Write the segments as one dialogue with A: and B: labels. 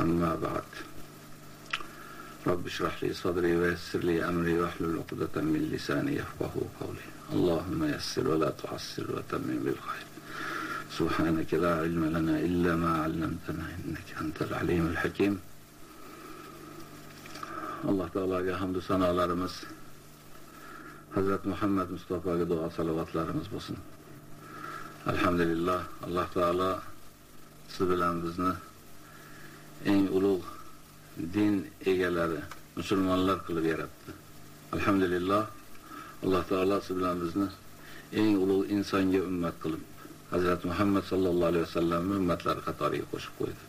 A: أما بعد رب اشرح لي صدري ويسر لي أمري واحلل عقدة من لساني يفقه قولي اللهم يسر ولا تعسر وتمم بالخير سبحانك لا علم لنا إلا ما علمتنا إنك أنت العليم الحكيم alloh taologa hamdu sanolarimiz hazrat muhammad mustafoga duo salovatlarimiz bo'lsin alhamdulillah alloh taolo siz bilan bizni eng ulug' din egalari musulmonlar qilib yaratdi. Alhamdulillah alloh taolo siz bilan bizni eng ulug' insonga ummat qilib hazrat muhammad sallallohu alayhi vasallamni ummatlari qatoriga qo'shib qo'ydi.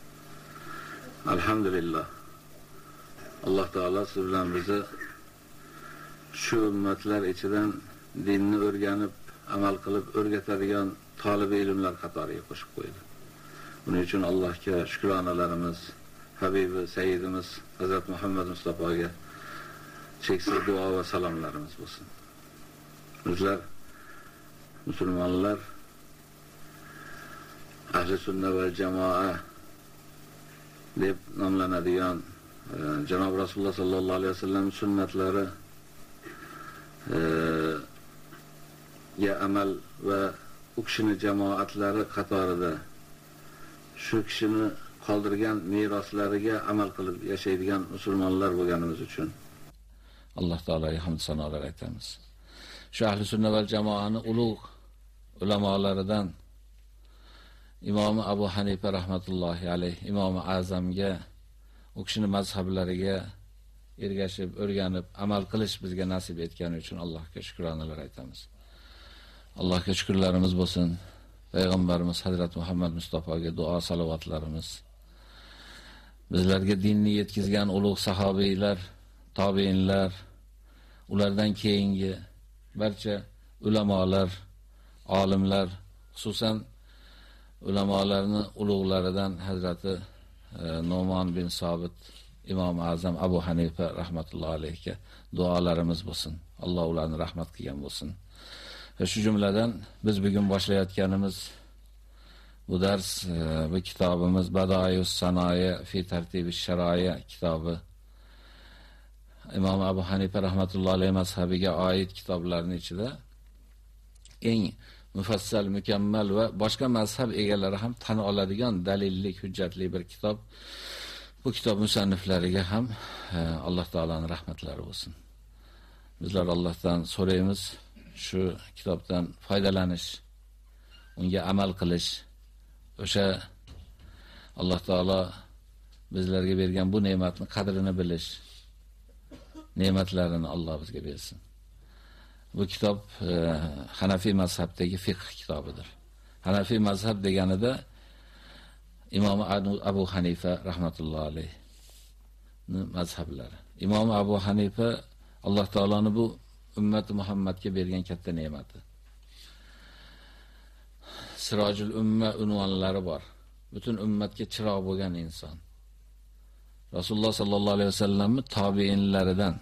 A: Alhamdulillah alloh taolo siz bilan bizni shu ummatlar ichidan dinni o'rganib amal qilib o'rgatadigan tolibi ilmlar qatoriga qo'shib qo'ydi. Buning uchun allohga shukronalarimiz habibi sayyidimiz hazrat muhammad mustafoga cheksiz duo va salomlarimiz bo'lsin. Bizlar musulmonlar ahli sunna va jamoa deb nomlanadigan e, janob rasululloh sollallohu alayhi vasallam sunnatlari e, ga amal va u kishini jamoatlari qatorida shu kishini qoldirgan meroslariga amal qilib yashaydigan musulmonlar bo'lganimiz uchun
B: alloh taologa hamd sanolar aytamiz shu ahli sunna va jamoani ulug' ulamolaridan imomi abu hanifa rahmatullohi alayh imomi azamga u kishining mazhablariga ergashib, o'rganib, amal qilish bizga nasib etgani uchun Allohga shukronalar aytamiz. Allohga shukrlarimiz bo'lsin. Payg'ambarimiz Hazrat Muhammad Mustafoga duo salovatlarimiz. Bizlarga dinni yetkizgan ulug' sahobiylar, tobiinlar, ulardan keyingi barcha ulamolar, olimlar, xususan ulamolarni ulug'laridan Hazrati e, Numan bin Sabit Imom Azam Abu Hanifa rahmatullohi alayhiga duolarimiz bo'lsin. Alloh ularni rahmat qilgan bo'lsin. Shu jumladan biz bugun boshlayotganimiz bu dars e, bu kitabımız Bedaius Sanayi fi tartibi sharoya kitobi. Imom Abu Hanifa rahmatullohi alayhi mazhabiga oid kitoblarning ichida eng mufassal, mukammal va boshqa mazhab egalari ham tan oladigan dalillik, hujjatli bir kitob. Bu kitob musanniflariga ham e, Alloh taolaning rahmatlari bo'lsin. Bizlar Allohdan so'raymiz, shu kitobdan foydalanish, unga amal qilish, o'sha Alloh taolo bizlarga bergan bu ne'matni qadrini bilish, ne'matlarini Alloh bizga bersin. Bu kitob e, Hanafi mazhabdagi fiqh kitobidir. Hanafi mazhab deganida Imom Abu Hanifa rahmatullohi alayhi mazhablari. Imom Abu Hanifa Alloh taoloning bu ummati Muhammadga bergan katta ne'mati. Sirojul umma unvonlari bor. Butun ummatga chiroq bo'lgan inson. Rasululloh sallallohu alayhi vasallamni tabiinlaridan,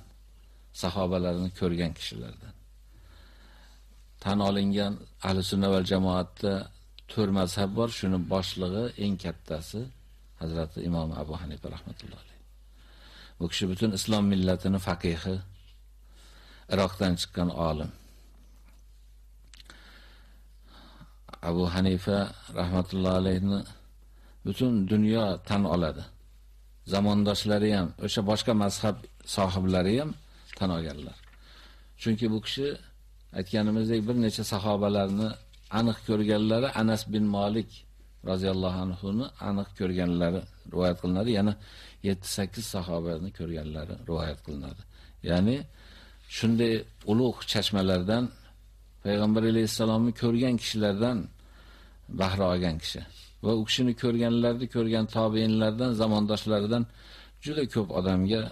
B: sahobalarini ko'rgan kishilardan. tan olingan ahli sunna va jamoatda to'r mazhab bor. Shuni boshlig'i eng kattasi Hazrati Imom Abu Hanifa rahmatullohi alayh. Bu kishi butun islom millatini faqihi, Iroqdan chiqqan olim. Abu Hanifa rahmatullohi alayhni butun dunyo tan oladi. Zamondoshlari ham, o'sha boshqa mazhab sohiblari ham tan olganlar. Chunki bu kishi aytganimizdek bir necha sahobalarni aniq ko'rganlari Anas bin Malik roziyallohu anhu ni aniq ko'rganlari rivoyat qilinadi. Yana 7-8 sahobani ko'rganlari rivoyat qilinadi. Ya'ni shunday ulug' chashmalardan payg'ambar alayhisalomni ko'rgan kishilardan bahra olgan kishi. va u kishini ko'rganlarni ko'rgan tobiinlardan, zamondoshlaridan juda ko'p odamga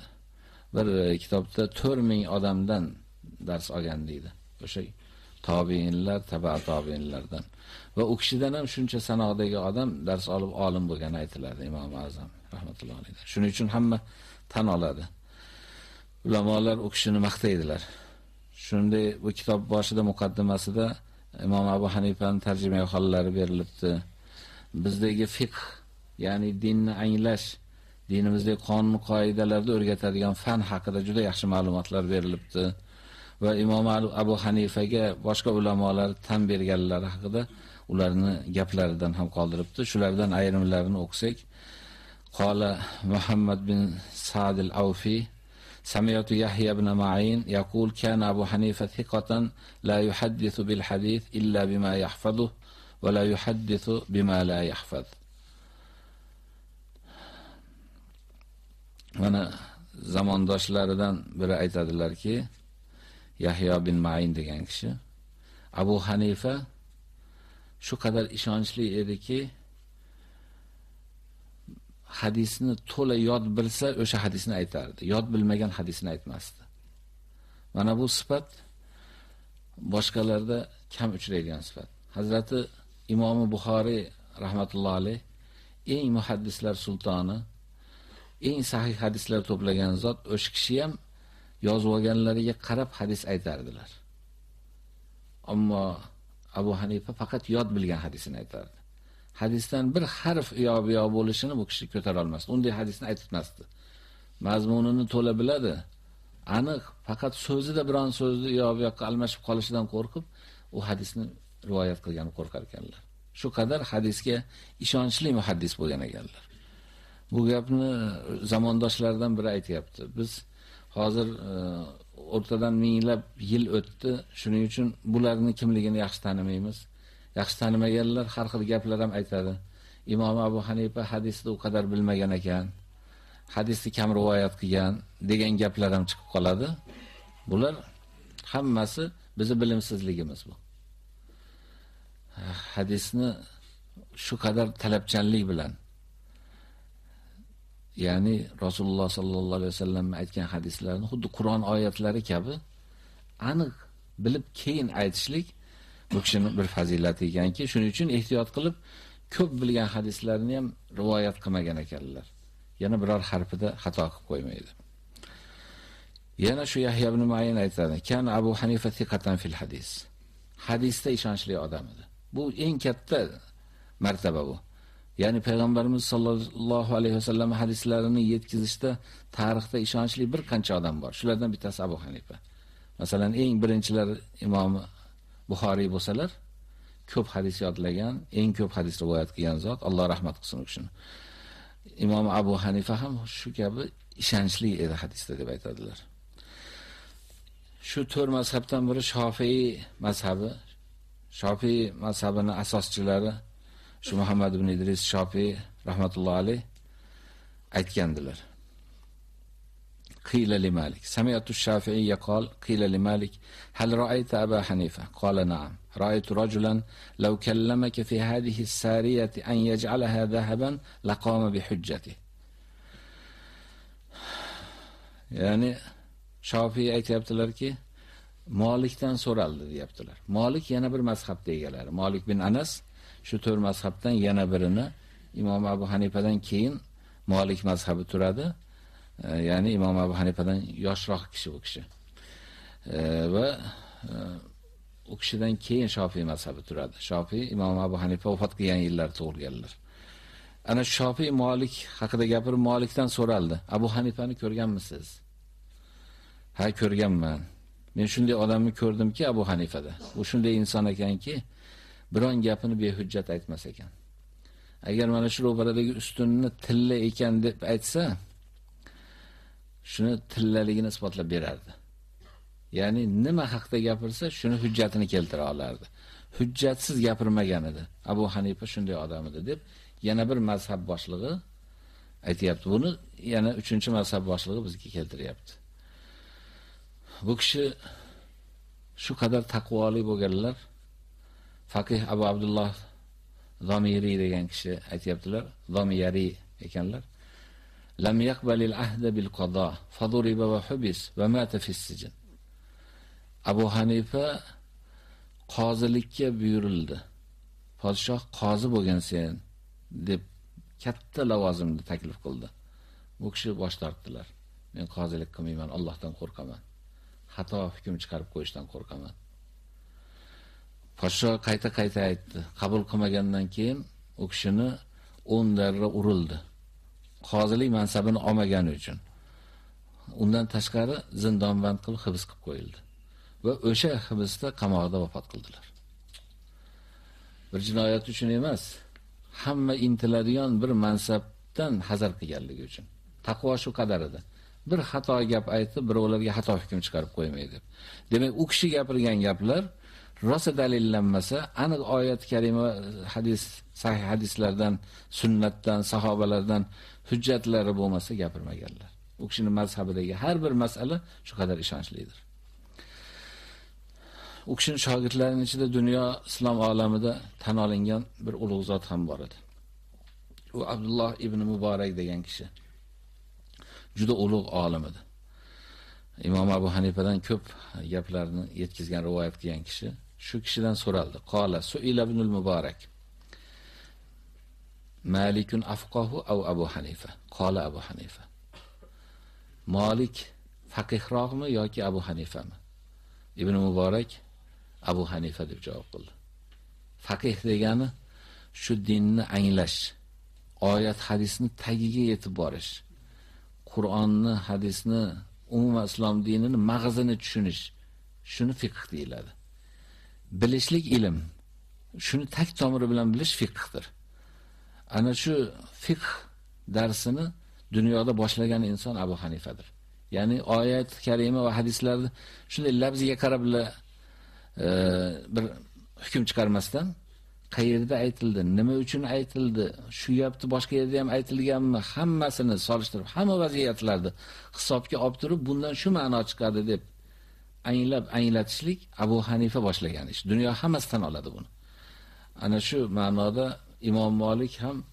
B: bir e, kitobda 4000 odamdan dars olgan deydi. O'sha tobiinlar, taba tobiinlardan. Va u kishidan ham shuncha sanoqdagi odam dars olib olim bo'lgani aytiladi Imom Azam rahmatullohi alayhi. Shuning uchun hamma tan oladi. Ulamolar u kishini maqtaydilar. Shunday bu kitob boshida muqaddimasida Imom Abu Hanifaning tarjima hollari berilibdi. Bizdagi fiqh, ya'ni dinni anglash, dinimizdagi qonun qoidalarni o'rgatadigan fan haqida juda yaxshi ma'lumotlar berilibdi. va Imom Abu Hanifaga boshqa ulamolar tan berganlari haqida ularni gaplaridan ham qoldiribdi. Shulardan ayrimlarini o'qisak, qola Muhammad bin Sa'd al-Awfi سمعت يحيى بن معين يقول كان أبو حنيفة ثقة لا يحدث بالحديث إلا بما يحفظه ولا يحدث بما لا يحفظ mana zamondoshlaridan biri aytadilarki Yahyo bin Ma'in degan kishi Abu Hanifa shu qadar ishonchli ediki, hadisni to'la yod bilsa, o'sha hadisni aytardi. Yod bilmagan hadisni aytmasdi. Mana bu sifat boshqalarda kam uchraydigan sifat. Hazrati Imom Buxoriy rahmatullohi alayh eng muhaddislar sultoni, eng sahih hadislar to'plagan zot o'sha kishi ham yozib olganlariga qarab hadis aytardilar. Ammo Abu Hanifa faqat yod bilgan hadisini aytardi. Hadisdan bir harf uyoq-buyoq bo'lishini bu kishi ko'tara olmasdi. Unday hadisni aytmasdi. Mazmunini to'la biladi. Aniq faqat so'zida biron so'zni uyoq-buyoqqa almashib qolishidan qo'rqib, u hadisni rivoyat qilgani qo'rqar ekanlar. Shu qadar hadisga ishonchli muhaddis bo'lgan ekanlar. Bu gapni zamondoshlardan biri aytayapti. Biz hozir e, o'rtadan minglab yil o'tdi. Shuning uchun bularning kimligini yaxshi tanimaymiz. Yaxshi tanimaganlar har xil gaplar ham aytadi. Imom Abu Hanifa hadisni u qadar bilmagan ekan. Hadisni kam rivoyat qilgan degan gaplar ham chiqib qoladi. Bular hammasi bizi bilimsizligimiz bu. Hadisni shu qadar talabchanlik bilan ya'ni Rasululloh sallallohu alayhi vasallam aytgan hadislarni xuddi Qur'on oyatlari kabi aniq bilib keyin aytishlik bu kishining bir fazilati ekanki, shuning uchun ehtiyot qilib ko'p bilgan hadislarni ham rivoyat qilmagan ekanlar. Yana biror harfida xato qilib qo'ymaydi. Yana shu Yahya ibn Ma'in aytadi, "Kan Abu Hanifa thiqatan fil hadis." Hadisda ishonchli odam edi. Bu eng katta martaba bu. Ya'ni payg'ambarimiz sollallohu alayhi vasallam hadislarini yetkazishda tarixda ishonchli bir qancha odam bor. Shulardan bittasi Abu Hanifa. Masalan, eng birinchilar imomi Buxoriy bo'lsalar, ko'p hadis yodlagan, eng ko'p hadis rivoyat qilgan zot, Alloh rahmat qilsin u kishini. Imom Abu Hanifa ham shu kabi ishonchli edi hadisda deb aytadilar. Shu to'rt mazhabdan biri Shofiy mazhabi. Shofiy mazhabining asoschilari shu Muhammad ibn Idris Shofiy rahmatullohi alayh aytgandilar. قيل لمالك سمعت الشافعي قال قيل لمالك هل رأيت أبا حنيفة قال نعم رأيت رجلا لو كلمك في هذه السارية أن يجعلها ذهبا لقام بحجته ya'ni Shofiy aytayaptilarki, Malikdan so'raldi deyaptilar. Malik yana bir mazhabda egalari. Malik bin Anas shu to'rt mazhabdan yana birini Imom Abu Hanifadan keyin Malik mazhabi turadi. E, ya'ni Imom Abu Hanifadan yoshroq kishi u kishi. E, va e, u kishidan keyin Shofiy mazhabi turadi. Shofiy Imom Abu Hanifa vafot qilgan yillar tug'ilganlar. Ana Shofiy Malik haqida gapirib Malikdan so'raldi. Abu Hanifani ko'rganmisiz? Ha, ko'rganman. Men shunday odamni ko'rdimki Abu Hanifada. U shunday inson ekanki, biron gapini behujjat aytmas ekan. Agar mana shu ro'baradagi ustunni tilla ekan deb aytsa, shuni tillaligini isbotlab berardi. Ya'ni nima haqda gapirsa, shuni hujjatini keltira olardi. Hujjatsiz gapirmagan edi. Abu Hanifa shunday odam edi deb yana bir mazhab boshlig'i aytayapti. Buni yana 3-mazhab boshlig'i bizga keltiryapti. Bu kishi shu qadar taqvoli bo'lganlar, faqih Abu Abdulloh Zomiri degan kishi aytayaptilar, Zomiyari ekanlar. Lam yaqbalil ahda bil qada, faduriba wa hubis wa mata fi sijn. Abu Hanifa qozilikka buyurildi. Podshoh qozi bo'lgan sen deb katta lavozimni taklif qildi. Bu kishi bosh tortdilar. Men qozilik qilmayman, Allohdan qo'rqaman. Xato hukm chiqarib qo'yishdan qo'rqaman. podshoh qayta-qayta aytdi. Qabul qilmagandan keyin u kishini 10 darra urildi. Qozilik mansabini olmagani uchun. Undan tashqari zindonband qilib hibs qilib qo'yildi. Va o'sha hibsda qamoqda vafot qildilar. Bir jinoyat uchun emas, hamma intiladigan bir mansabdan hazar qilganligi uchun. Taqvo shu qadar edi. Bir xato gap aytib, birovlarga xato hukm chiqarib qo'ymaydi. Demak, u kishi gapirgan gaplar rosa dalillanmasa, aniq oyat karima, hadis, sahih hadislardan, sunnatdan, sahobalardan hujjatlari bo'lmasa gapirmaganlar. U kishining mazhabidagi har bir masala shu qadar ishonchlidir. U kishining shogirdlarining ichida dunyo islom olamida tan olingan bir ulug' zot ham bor edi. U Abdulloh ibn Muborak degan kishi. Juda ulug' olim edi. Imom Abu Hanifadan ko'p gaplarni yetkazgan rivoyat qilgan kishi shu kishidan so'raldi. Qola su'ila ibn al-Mubarak. Malikun afqahu au Abu Hanifa? Qala Abu Hanifa. Malik faqihroqmi yoki Abu Hanifami? Ibn Mubarak Abu Hanifa deb javob qildi. Faqih degani shu dinni anglash, oyat hadisni tagiga yetib borish, Qur'onni, hadisni, umuman islom dinini mag'zini tushunish, shuni fiqh deyiladi. Bilishlik ilm, shuni tak tomiri bilan bilish fiqhdir. Ana shu fiqh darsini dunyoda boshlagan inson Abu Hanifadir. Ya'ni oyat karima va hadislarni shunday labziga qarab e, bir hukm chiqarmasdan qayerda aytildi, nima uchun aytildi, shu gapni boshqa yerda ham aytilganmi, hammasini solishtirib, hamma vaziyatlarni hisobga olib turib, bundan shu ma'no chiqadi deb anglab anglatishlik Abu Hanifa boshlagan ish. Dunyo hammasi tan oladi buni. Ana shu ma'noda Imom Malik ham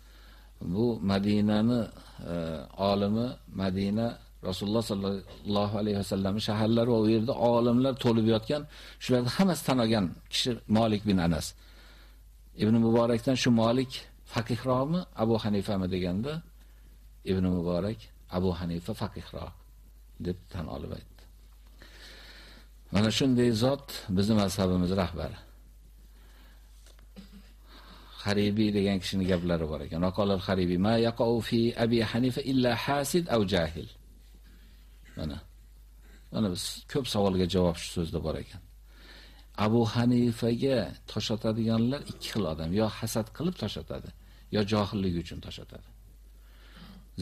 B: bu Madinani e, olimi, Madina Rasululloh sallallohu alayhi vasallam shaharlari va u yerda olimlar to'lib yotgan, shularni hammasi tanagan kishi Malik bin Anas. Ibn Muborakdan shu Malik faqihroqmi, Abu Hanifami deganda Ibn Muborak Abu Hanifa faqihroq deb tan olib aytdi. Mana shunday zot bizning mazhabimiz rahbari. Haribi degan kishining gaplari bor ekan. Vaqolal Haribi ma yaqau fi Abi Hanifa illa hasid aw jahil. Mana. Mana biz ko'p savolga javob shu so'zda bor ekan. Abu Hanifaga toshatadiganlar ikki xil odam, yo hasad qilib toshatadi, yo johilligi uchun toshatadi.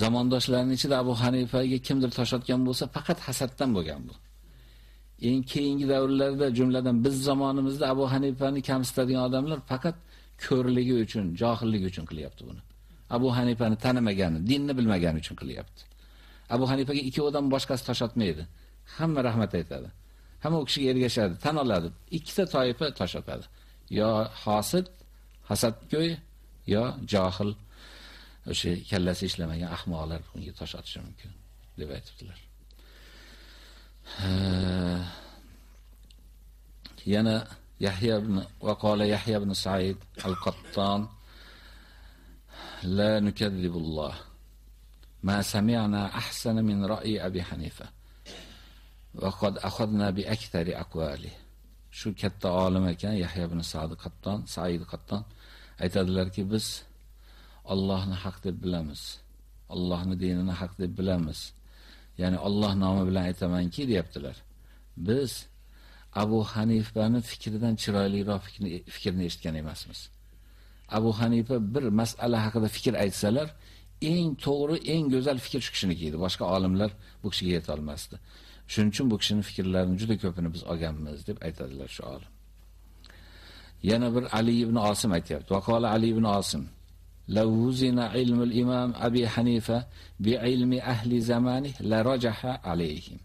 B: Zamondoshlarining ichida Abu Hanifaga kimdir toshatgan bo'lsa, faqat hasaddan bo'lgan bu. Eng keyingi davrlarda, jumladan biz zamonimizda Abu Hanifani kamsitadigan odamlar faqat ko'rligi uchun, johilligi uchun qilyapti buni. Abu Hanifani tanimagani, dinni bilmagani uchun qilyapti. Abu Hanifaga ikki odam boshqasi toshatmaydi. Hamma rahmat aytadi. Hamma u kishiga ergashadi, tan oladi. Ikkita toifa toshatadi. Yo hosid, hasadgo'y, yo johil o'sha kallasi ishlamagan ahmoqlar bunga toshotishi mumkin deb aytibdilar. Yana Yahya ibn va qala Yahya ibn Sa'id al-Qattan la nukadzibullah ما سمعنا أحسن من رأي أبي حنيفة وقد أخذنا بأكثر أقواله shu katta olim ekan Yahya ibn Sa'd Qatton, Said Qatton aytadilarki biz Allohni haq deb bilamiz. Allohni dinini haq deb bilamiz. Ya'ni Alloh nomi bilan aytamanki, deyaptilar. Biz Abu Hanifani fikridan chiroyliroq fikrni fikrni eshitgan emasmiz. Abu Hanifa bir masala haqida fikr aytsalar, eng to'g'ri, eng go'zal fikr shu kishiniki edi. Boshqa olimlar bu kishiga yeta olmasdi. Shuning uchun bu kishining fikrlarini juda ko'pini biz olganmiz deb aytadilar shu olim. Yana bir Ali ibn Osim aytayapti. Vaqola Ali ibn Osim لو وزن علم الإمام أبي حنيفة بعلم أهل زمانه لرجح عليهم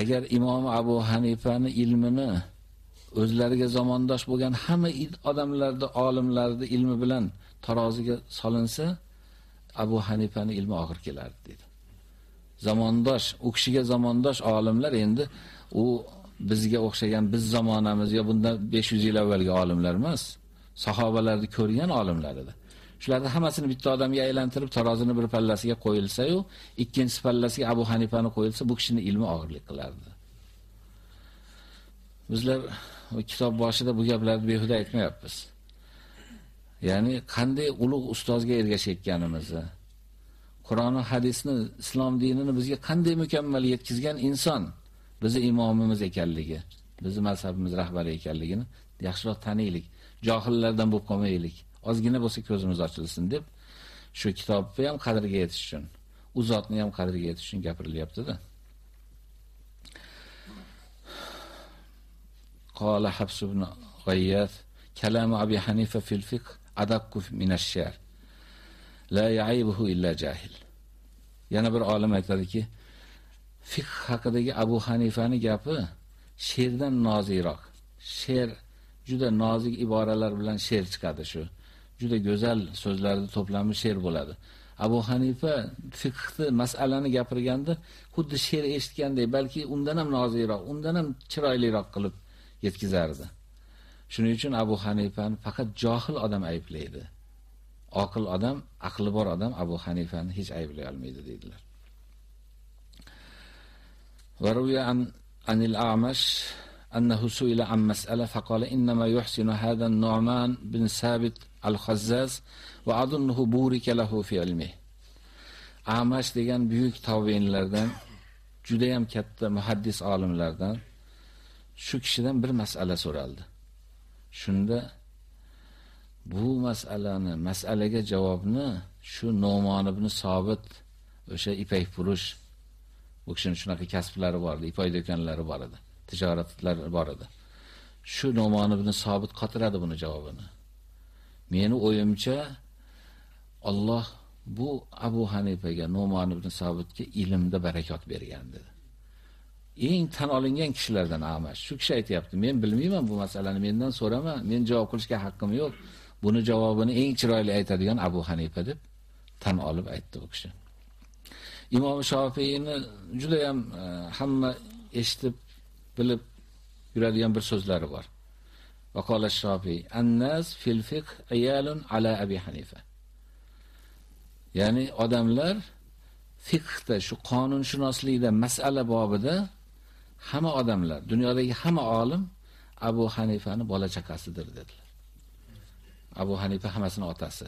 B: Agar imom Abu Hanifani ilmini o'zlariga zamondosh bo'lgan hamma odamlarni, olimlarni ilmi bilan taroziga solinsa, Abu Hanifani ilmi og'ir kelardi dedi. Zamondosh, u kishiga zamondosh olimlar endi u bizga o'xshagan biz zamonamiz yo bundan 500 yil avvalgi olimlar emas, sahobalarni ko'rgan olimlar edi. Shularni hammasini bitta odamga aylantirib tarozini bir pallasiga qo'yilsa-yu, ikkinchi pallasiga Abu Hanifani qo'yilsa, bu kishining ilmi og'irlik qilardi. Bizlar kitob boshida bu gaplarni behuda aytmayapmiz. Ya'ni qanday ulug' ustozga ergashayotganimizni, Qur'on va hadisni, islom dinini bizga qanday mukammal yetkizgan inson bizi imomimiz ekanligi, bizi mazhabimiz rahbari ekanligini yaxshiroq taniylik, johillardan bo'lib qolmaylik. ozgina bo'lsa ko'zimiz ochilsin deb shu kitobni ham qadriga yetish uchun u zotni ham qadriga yetish uchun gapirilyapti-da. Qala Habs ibn Ghayyat kalamu Abi Hanifa fil fiqh adakku min ash-shar. La ya'ibuhu illa jahil. Yana bir olim aytadiki, fiqh haqidagi Abu Hanifani gapi she'rdan noziroq. She'r juda nozik iboralar bilan she'r chiqadi shu. Juda go'zal so'zlarni to'plami she'r bo'ladi. Abu Hanifa fiqhni masalani gapirganda xuddi she'r eshitgandek, balki undan ham noziyroq, undan ham chiroyliroq qilib yetkazardi. Shuning uchun Abu Hanifani faqat johil odam ayblaydi. Aql odam, aqli bor odam Abu Hanifani hech ayblay olmaydi dedilar. وروي عن عن الأعمش أنه سئل عن مسألة فقال إنما يحسن هذا النعمان بن ثابت al-Khazzaz va adunnuhu burika lahu fi ilmi. Amash degan buyuk tabiinlardan juda ham katta muhaddis olimlardan shu kishidan bir masala so'raldi. Shunda bu masalani, masalaga javobni shu Nu'man ibn Sobit o'sha ipak furush bu kishining shunaqa kasblari bor edi, ipak do'konlari bor edi, tijoratlar bor edi. Shu Nu'man ibn Sobit qotiradi buni javobini. Meni o'yimcha Alloh bu Abu Hanifaga, Nu'man ibn Sobitga ilmda barakot bergan dedi. eng tan olingan kishilardan Amash. Shu kishi aytayapti, men bilmayman bu masalani, mendan so'rama, men javob qilishga haqqim yo'q. Buni javobini eng chiroyli aytadigan Abu Hanifa deb tan olib aytdi u kishi. Imom Shofiyni juda ham e, hamma eshitib, bilib yuradigan bir so'zlari bor. وقال الشافعي "An-nas fil عيال ayalun ala Abi Hanifa." Ya'ni odamlar fiqhda shu qonunshunoslikda masala bobida hamma odamlar, dunyodagi hamma olim Abu Hanifani bola chaqasidir dedilar. Abu Hanifa hammasini otasi.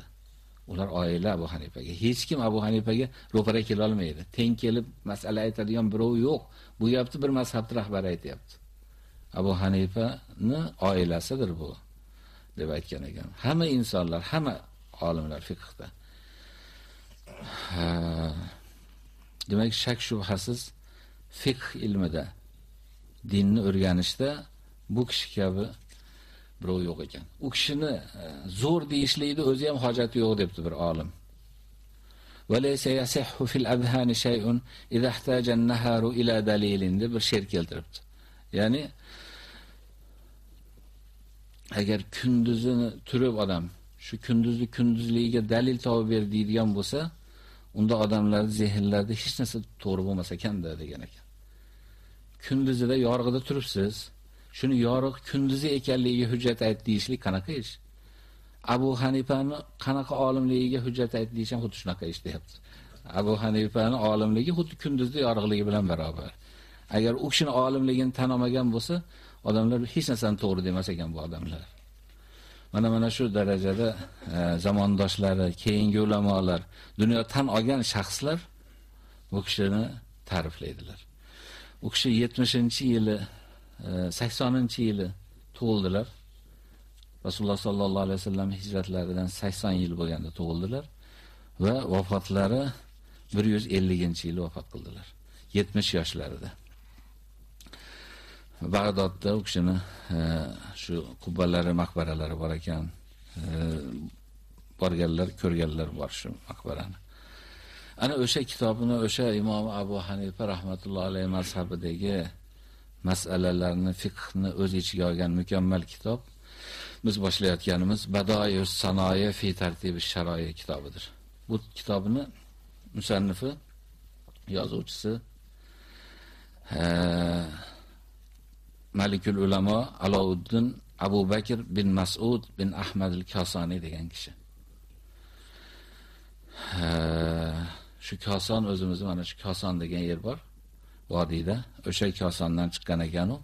B: Ular oila Abu Hanifaga. Hech kim Abu Hanifaga ro'para kela olmaydi. Teng kelib masala aytadigan birov yo'q. Bu gapni bir mazhabning rahbari aytayapti. Abu Hanifani oilasidir bu deb aytgan ekan. Hamma insonlar, hamma olimlar fiqhda. Demak, shak shubhasiz fiqh ilmida dinni o'rganishda bu kishi kabi birov yo'q ekan. U kishini zo'r deyishlikni o'zi ham hojati yo'q debdi bir olim. وليس يصح في الأذهان شيء إذا احتاج النهار إلى دليل deb bir she'r keltiribdi. Ya'ni agar kunduzini turib odam shu kunduzni kunduzligiga dalil topib ber deydigan bo'lsa, unda odamlar zehnlarida hech narsa to'g'ri bo'lmas ekanda degan ekan. Kunduzida yorug'ida turibsiz, shuni yorug' kunduzi ekanligiga hujjat ayt deyishlik qanaqa ish? Abu Hanifani qanaqa olimligiga hujjat ayt deyish ham xuddi shunaqa ish deyapti. Abu Hanifani olimligi xuddi kunduzda yorug'ligi bilan barobar. Agar u kishini olimligini tan olmagan bo'lsa, odamlar hech narsani to'g'ri demas ekan bu odamlar. Mana mana shu darajada e, zamondoshlari, keyingi ulamolar, dunyo tan olgan shaxslar bu kishini ta'riflaydilar. U kishi 70-yili, 80-yili e, tug'ildilar. Rasululloh sallallohu alayhi vasallam hijratlaridan 80 yil bo'lganda tug'ildilar va vafotlari 150-yili vafot qildilar. 70 yoshlarida. Bag'dodda u kishini e, shu qubbalari, maqbaralari bor ekan. E, borganlar, ko'rganlar bor shu maqbarani. Ana o'sha kitobini o'sha Imom Abu Hanifa rahmatullohi alayhi mazhabidagi masalalarni, fiqhni o'z ichiga olgan mukammal kitob biz boshlayotganimiz Badoyus Sanoya fi tartibi sharoiy kitobidir. Bu kitobni musannifi yozuvchisi e, Malikul Ulamo Alovuddin Abu Bakr bin Mas'ud bin Ahmad al-Kosani degan kishi. shu Koson o'zimizni mana shu Koson degan yer bor vodiyda. O'sha Kosondan chiqqan ekan u.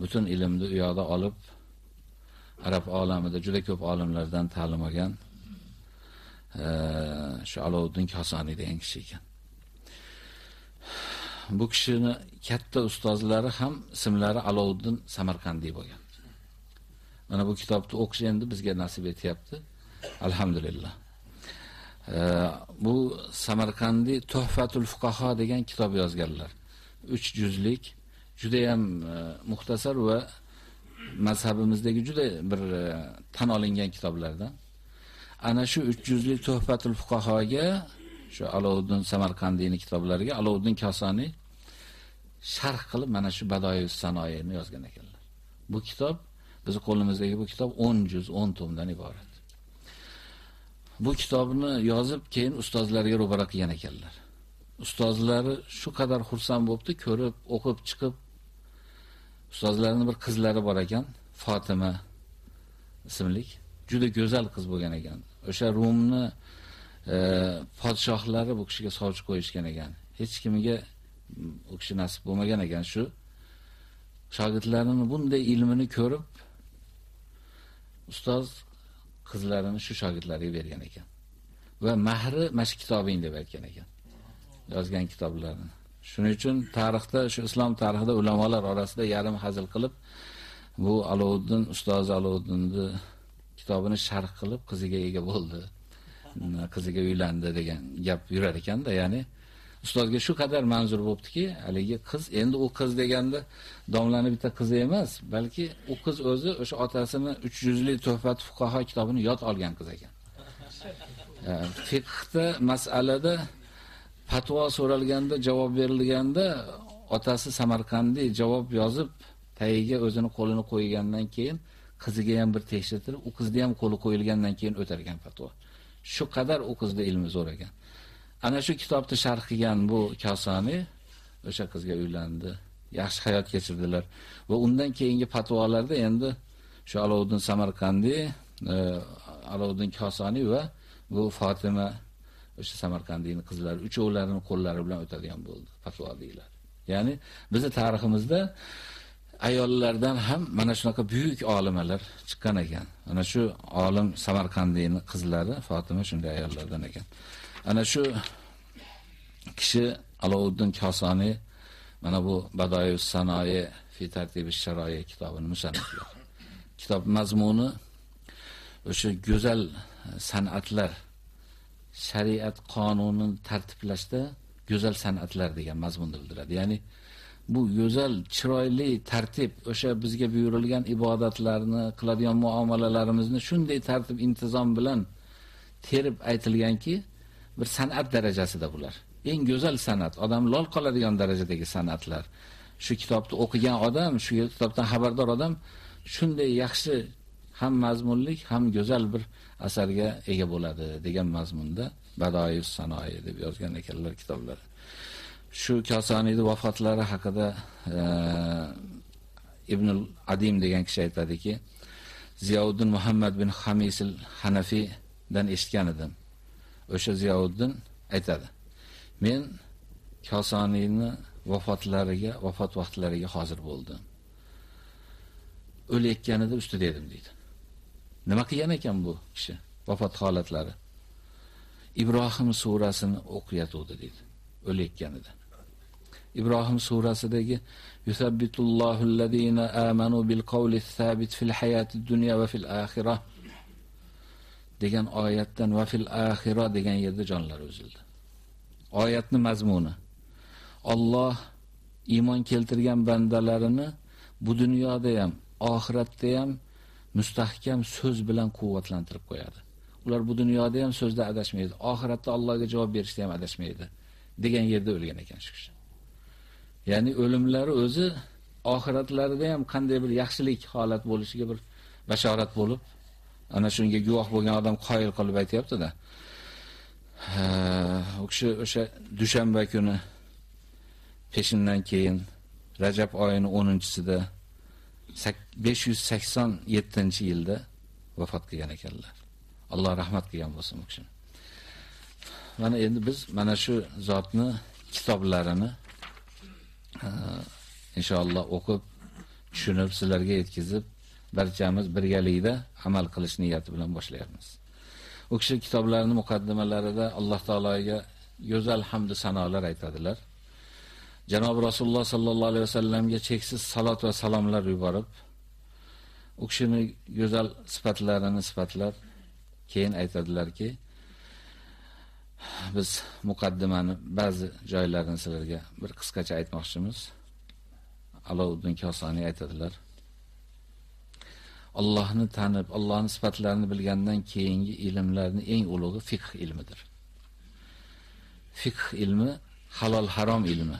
B: Butun ilmni u yoqda olib arab olamida juda ko'p olimlardan ta'lim olgan. shu Alovuddin Kosani degan kishi ekan. Bu kishini katta ustozlari ham ismlari Aloviddin Samarqandiy bo'lgan. Mana bu kitobni o'qish endi bizga nasib etyapti. Alhamdulillah. bu Samarqandiy Tuhfatul Fuqaho degan kitob yozganlar. 3 juzlik, juda ham e, muxtasar va mazhabimizdagi juda bir e, tan olingan kitoblardan. Ana shu 3 juzlik Tuhfatul Fuqahoga shu Aloviddin Samarqandiyning kitoblariga Aloviddin Kosani sharh qilib mana shu badoyi Sanoyini yozgan ekanlar. Bu kitob biz qo'limizdagi bu kitob 10 juz, 10 tomdan iborat. bu kitobni yozib keyin ustozlarga ro'bara qilgan ekanlar. Ustozlari shu qadar xursand bo'libdi, ko'rib, o'qib chiqib ustozlarining bir qizlari bor ekan, Fatima ismli, juda go'zal qiz bo'lgan ekan. O'sha Rumni e, podshohlari bu kishiga sovchi qo'yishgan ekan. Hech kimiga u kishi nasib bo'lmagan ekan shu shogirdlarini bunday ilmini ko'rib ustoz qizlarini shu shogirdlariga bergan ekan. Va mahri mash kitobing deb aytgan ekan. Yozgan kitoblarini. Shuning uchun tarixda, shu islom tarixida ulamolar orasida yarim hazil qilib, bu Aloviddin ustoz Aloviddinni kitobini sharh qilib qiziga ega bo'ldi. Qiziga uylandi degan gap yurar ekanda, ya'ni ustozga shu qadar manzur bo'libdiki, haligi qiz endi u qiz deganda domlani bitta qizi emas, balki u qiz o'zi o'sha otasini 300 lik Tuhfat fuqaho kitobini yod olgan qiz ekan. Fiqhda mas'alada fatvo so'ralganda, javob berilganda otasi Samarqandiy javob yozib, tagiga o'zini qo'lini qo'ygandan keyin qiziga ham bir tekshirtirib, u qizni ham qo'li qo'yilgandan keyin o'targan fatvo. Shu qadar u qizda ilmi zo'r ekan. Ana shu kitobni sharh qilgan bu Kosani o'sha qizga uylandi. Yaxshi hayot kechirdilar va undan keyingi fatvolarda endi shu Alovuddin Samarqandi, e, Alovuddin Kosani va bu Fatima o'sha Samarqandiyning qizlari uchovlarini qo'llari bilan o'tadigan bo'ldi fatvo deyiladi. Ya'ni bizning tariximizda ayollardan ham mana shunaqa buyuk olimalar chiqqan ekan. Ana shu olim Samarqandiyning qizlari Fatima shunday ayollardan ekan. Ana shu kishi Alauddin Kosani mana bu Badayu Sanoyi fi tartibi sharoye kitobini musanniflar. Kitob mazmuni o'sha go'zal e, san'atlar shariat qonunini tartiblashda go'zal san'atlar degan mazmunni bildiradi. Ya'ni bu go'zal, chiroyli tartib, o'sha bizga buyurilgan ibodatlarni, qiladigan muomalalarimizni shunday tartib intizom bilan terib aytilganki, bir san'at darajasida bular. Eng go'zal san'at, odam lol qoladigan darajadagi san'atlar. Shu kitobni o'qigan odam, shu kitobdan xabardor odam shunday yaxshi ham mazmunlik, ham go'zal bir asarga ega bo'ladi degan mazmunda Badoyus Sanoyi deb yozgan ekanlar kitoblar. Shu Kosoniyning vafotlari haqida e, Ibn Adim degan kishi aytadiki, Ziyoddin Muhammad bin Hamisil Hanafidan eshitgan edim. O'sha Ziyovuddin aytadi. Men Kosoniyni vafotlariga, vafot vaqtlariga hozir bo'ldim. O'layotganida ustida edim deydi. Nima qilgan ekan bu kishi? Vafot holatlari. Ibrohim surasini o'qiyotdi deydi. O'layotganida. Ibrohim surasidagi yusabbitullohu allazina amanu bil qawli sabit fil hayatid dunya va fil oxirah degan oyatdan va fil axira degan yerda jonlar uzildi. Oyatni mazmuni Alloh iymon keltirgan bandalarini bu dunyoda ham, oxiratda ham mustahkam so'z bilan quvvatlantirib qo'yadi. Ular bu dunyoda ham so'zda adashmaydi, oxiratda Allohga javob berishda ham adashmaydi degan yerda o'lgan ekan shu kishi. Ya'ni o'limlari o'zi oxiratlarida ham qanday bir yaxshilik holat bo'lishiga bir bashorat bo'lib, ana shunga guvoh bo'lgan odam qoyil qilib aytayapti-da. u kishi o'sha dushanba kuni peshindan keyin Rajab oyining 10-sida 587-yilda vafot qilgan ekanlar. Alloh rahmat qilgan bo'lsin u kishini. Mana endi biz mana shu zotni kitoblarini inshaalloh o'qib, tushunib, sizlarga yetkazib, barchamiz birgalikda amal qilish niyati bilan boshlayapmiz. U kishi kitoblarining muqaddimalarida Alloh taologa go'zal hamd sanolar aytadilar. Janob Rasululloh sallallohu alayhi vasallamga cheksiz salot va salomlar yuborib, u kishining go'zal sifatlarini sifatlab, keyin aytadilarki, biz muqaddimani ba'zi joylarini sizlarga bir qisqacha aytmoqchimiz. Alovuddin Kosani aytadilar. Allohni tanib, Allohning sifatlarini bilgandan keyingi ilmlarning eng ulug'i fiqh ilmidir. Fiqh ilmi halol harom ilmi,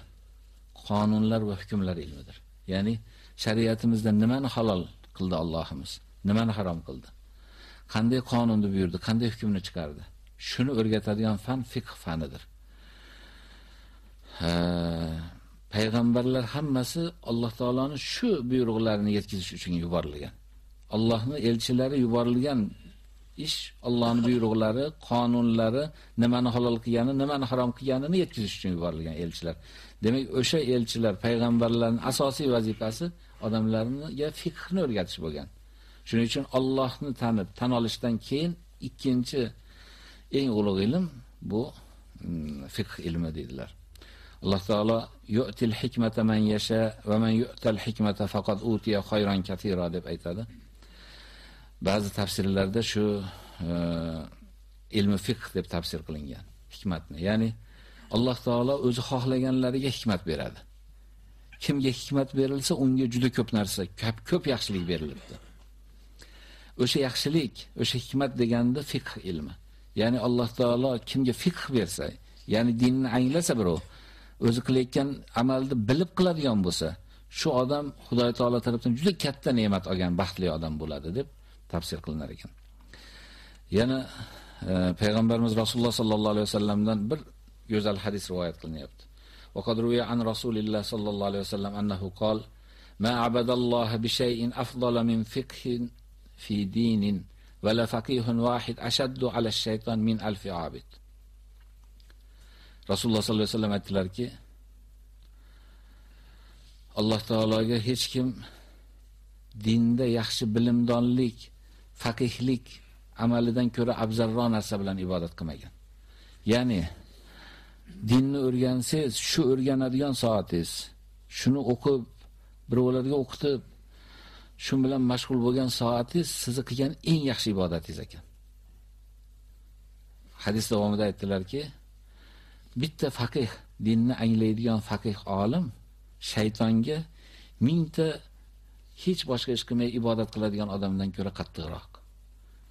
B: qonunlar va hukmlar ilmidir. Ya'ni shariatimizda nimani halol qildi Allohimiz, nimani harom qildi? Qanday qonunni buyurdi, qanday hukmni chiqardi? Shuni o'rgatadigan fan fiqh fanidir. payg'ambarlar hammasi Alloh taoloning shu buyruqlarini yetkazish uchun yuborilgan. Allohning elchilari yuborilgan ish Allohning buyruqlari, qonunlari, nimani halol qilgani, nimani harom qilganini yetkazish uchun yuborilgan elchilar. Demak, o'sha elchilar, payg'ambarlarning asosiy vazifasi odamlarga fiqhni o'rgatish bo'lgan. Shuning uchun Allohni tanib, tan olishdan keyin ikkinchi eng ulug' ilm bu mm, fiqh ilmi dedilar. Alloh taolo yu'til hikmata man yasha va man yu'tal hikmata faqat utiya khayran katira deb aytadi. Ba'zi tafsirlarda shu e, ilmi fiqh deb tafsir qilingan hikmatni. Ya'ni Alloh taolo o'zi xohlaganlariga hikmat beradi. Kimga hikmat berilsa, unga juda ko'p narsa, ko'p ko'p yaxshilik berilibdi. O'sha yaxshilik, o'sha hikmat deganda fiqh ilmi. Ya'ni Alloh taolo kimga fiqh bersa, ya'ni dinni anglasa birov, o'zi qilayotgan amalni bilib qiladigan bo'lsa, shu odam Xudoy taolo tomonidan juda katta ne'mat olgan baxtli odam bo'ladi deb tafsir qilinar ekan. Yana e, payg'ambarimiz Rasululloh sallallohu alayhi vasallamdan bir go'zal hadis rivoyat qilinyapti. Wa qad ruwiya an Rasulillahi sallallohu alayhi vasallam annahu qol: "Ma abadallohu bi shay'in afdala min fiqhin fi dinin va la faqihun wahid ashaddu ala ash-shayton min alf abid." Rasululloh sallallohu alayhi vasallam aytdilarki, Alloh taologa hech kim dinda yaxshi bilimdonlik, faqihlik amalidan ko'ra afzalroq narsa bilan ibodat qilmagan. Ya'ni dinni o'rgansangiz, shu o'rganadigan soatingiz, shuni o'qib, birovlarga o'qitib, shu bilan mashg'ul bo'lgan soatingiz sizni qilgan eng yaxshi ibodatingiz ekan. Hadis davomida aytdilarki, bitta faqih, dinni anglaydigan faqih olim shaytonga mingta hech boshqa ish qilmay ibodat qiladigan odamdan ko'ra qattiqroq.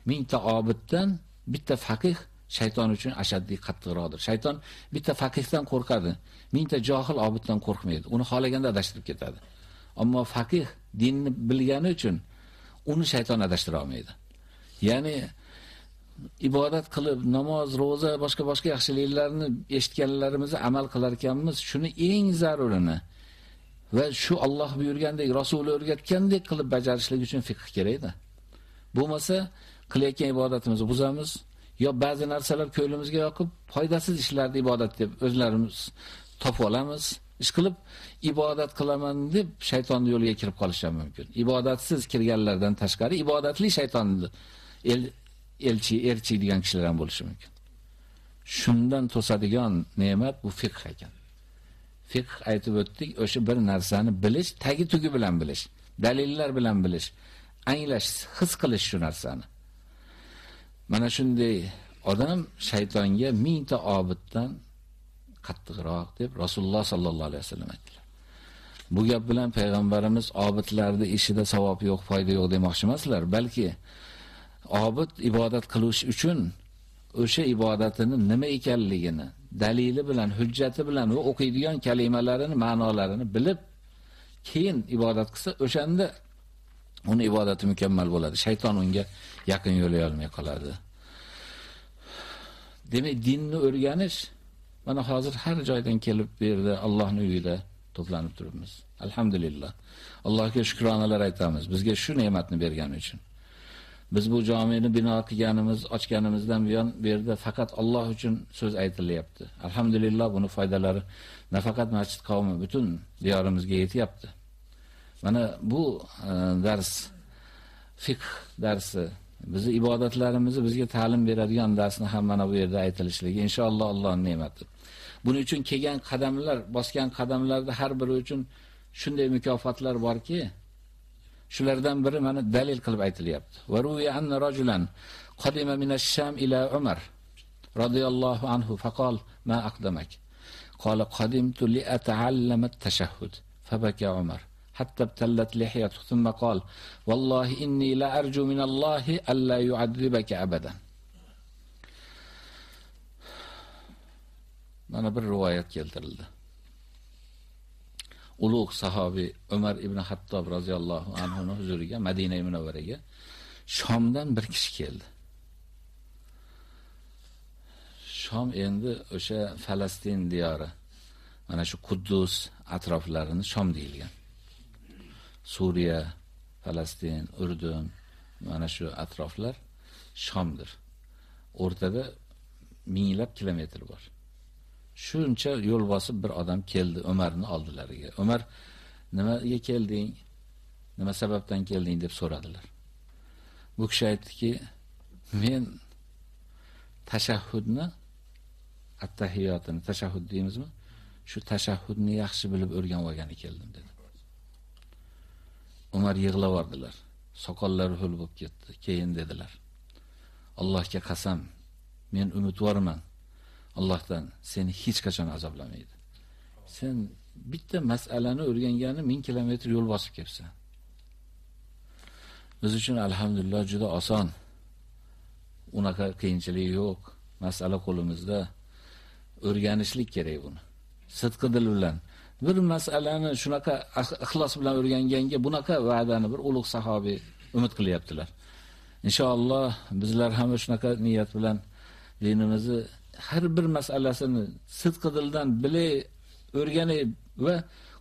B: Mingta obiddan bitta faqih shayton uchun ashaddiy qattiqroqdir. Shayton bitta faqihdan qo'rqadi, mingta johil obiddan qo'rqmaydi. Uni xolaganda adashtirib ketadi. Ammo faqih dinni bilgani uchun uni shayton adashtira olmaydi. Ya'ni ibodat qilib, namoz, roza, boshqa boshqa yaxshiliklarni eshitganlarimizni amal qilar ekanmiz, shuni eng zarurini va shu Alloh buyurgandek, Rasuli o'rgatgandek qilib bajarishlik uchun fiqh kerakda. Bo'lmasa, qilayotgan ibodatimizni buzamiz, yo ba'zi narsalar ko'nglimizga yoqib, foydasiz ishlarni ibodat deb o'zlarimiz topib olamiz. ish qilib ibodat qilaman deb shaytonning yo'liga kirib qolish ham mumkin. Ibodatsiz kirganlardan tashqari ibodatli shaytonni el elchi, erchi degan kishilar ham bo'lishi mumkin. Shundan to'sadigan ne'mat bu fiqh ekan. Fiqh aytib o'tdik, o'sha bir narsani bilish, tagi tugi bilan bilish, dalillar bilan bilish, anglash, his qilish shu narsani. Mana shunday odam shaytonga mingta obiddan qattiqroq deb Rasululloh sallallohu alayhi vasallam aytdilar. Bu gap bilan payg'ambarimiz obidlarni ishida savob yo'q, foyda yo'q demoqchi emaslar, balki obid ibodat qilish uchun o'sha ibodatini nima ekanligini dalili bilan, hujjati bilan va o'qiydigan kalimalarini, ma'nolarini bilib keyin ibodat qilsa, o'shanda uni ibodati mukammal bo'ladi. Shayton unga yaqin yo'lay olmay qoladi. Demak, dinni o'rganish mana hozir har joydan kelib bu yerda Allohning uyida to'planib turibmiz. Alhamdulillah. Allohga shukronalar aytamiz. Bizga shu ne'matni bergani uchun. Biz bu jomini bino qilganimiz, ochganimizdan buyon bu yerda faqat Alloh uchun so'z aytilyapti. Alhamdulillah buni foydalari nafaqat masjid qavmi butun diyorimizga yetyapti. Mana bu e, dars fiqh darsi, bizi ibodatlarimizni bizga ta'lim beradigan darsni ham mana bu yerda aytilishligi inshaalloh Allohning ne'mati. Buning uchun kelgan qadamlar, bosgan qadamlarda har biri uchun shunday mukofotlar borki, shulardan biri mana dalil qilib aytilyapti. Va ruya anna rajulan qadima min ash-Sham ila Umar radhiyallohu anhu faqal ma aqdamak. Qala qadimtu li ata'allama at-tashahhud. Fabaka Umar. حتى ابتلت لحيته ثم قال والله إني لا أرجو من الله ألا يعذبك أبدا mana bir rivoyat keltirildi. Ulug' sahobiy Umar ibn Hattob roziyallohu anhu huzuriga Madina munavvaraga Shomdan bir kishi keldi. Shom endi o'sha Falastin diyori, mana shu Quddus atroflarini Shom deyilgan. Suriya, Falastin, Urdun, mana shu atroflar Shomdir. O'rtada minglab kilometr bor. Shuncha yo'l bosib bir odam keldi Umarni oldilariga. Umar nimaga kelding? Nima sababdan kelding deb so'radilar. Bu kishi aytdiki, men tashahhudni attahiyotini tashahhud deymizmi? Shu tashahhudni yaxshi bilib o'rganib olgani keldim dedi. Umar yig'lab yordilar. Soqollari hul bo'lib ketdi. Keyin dedilar: Allohga qasam, men umidvorman. Allohdan seni hech qachon azoblamaydi. Sen bitta masalani o'rgangani 1000 kilometr yo'l bosib kelsan. Biz uchun alhamdulillah juda oson. Unaqa qiyinchilik yo'q. Masala qo'limizda. O'rganishlik kerak buni. Sidqi dil bilan bir masalani shunaqa ixlos bilan o'rganganga bunaqa va'dani bir ulug' sahobiy umid qilyaptilar. Inshaalloh bizlar ham shunaqa niyat bilan dinimizni har bir masalasini sidqi dildan bilay, o'rganay va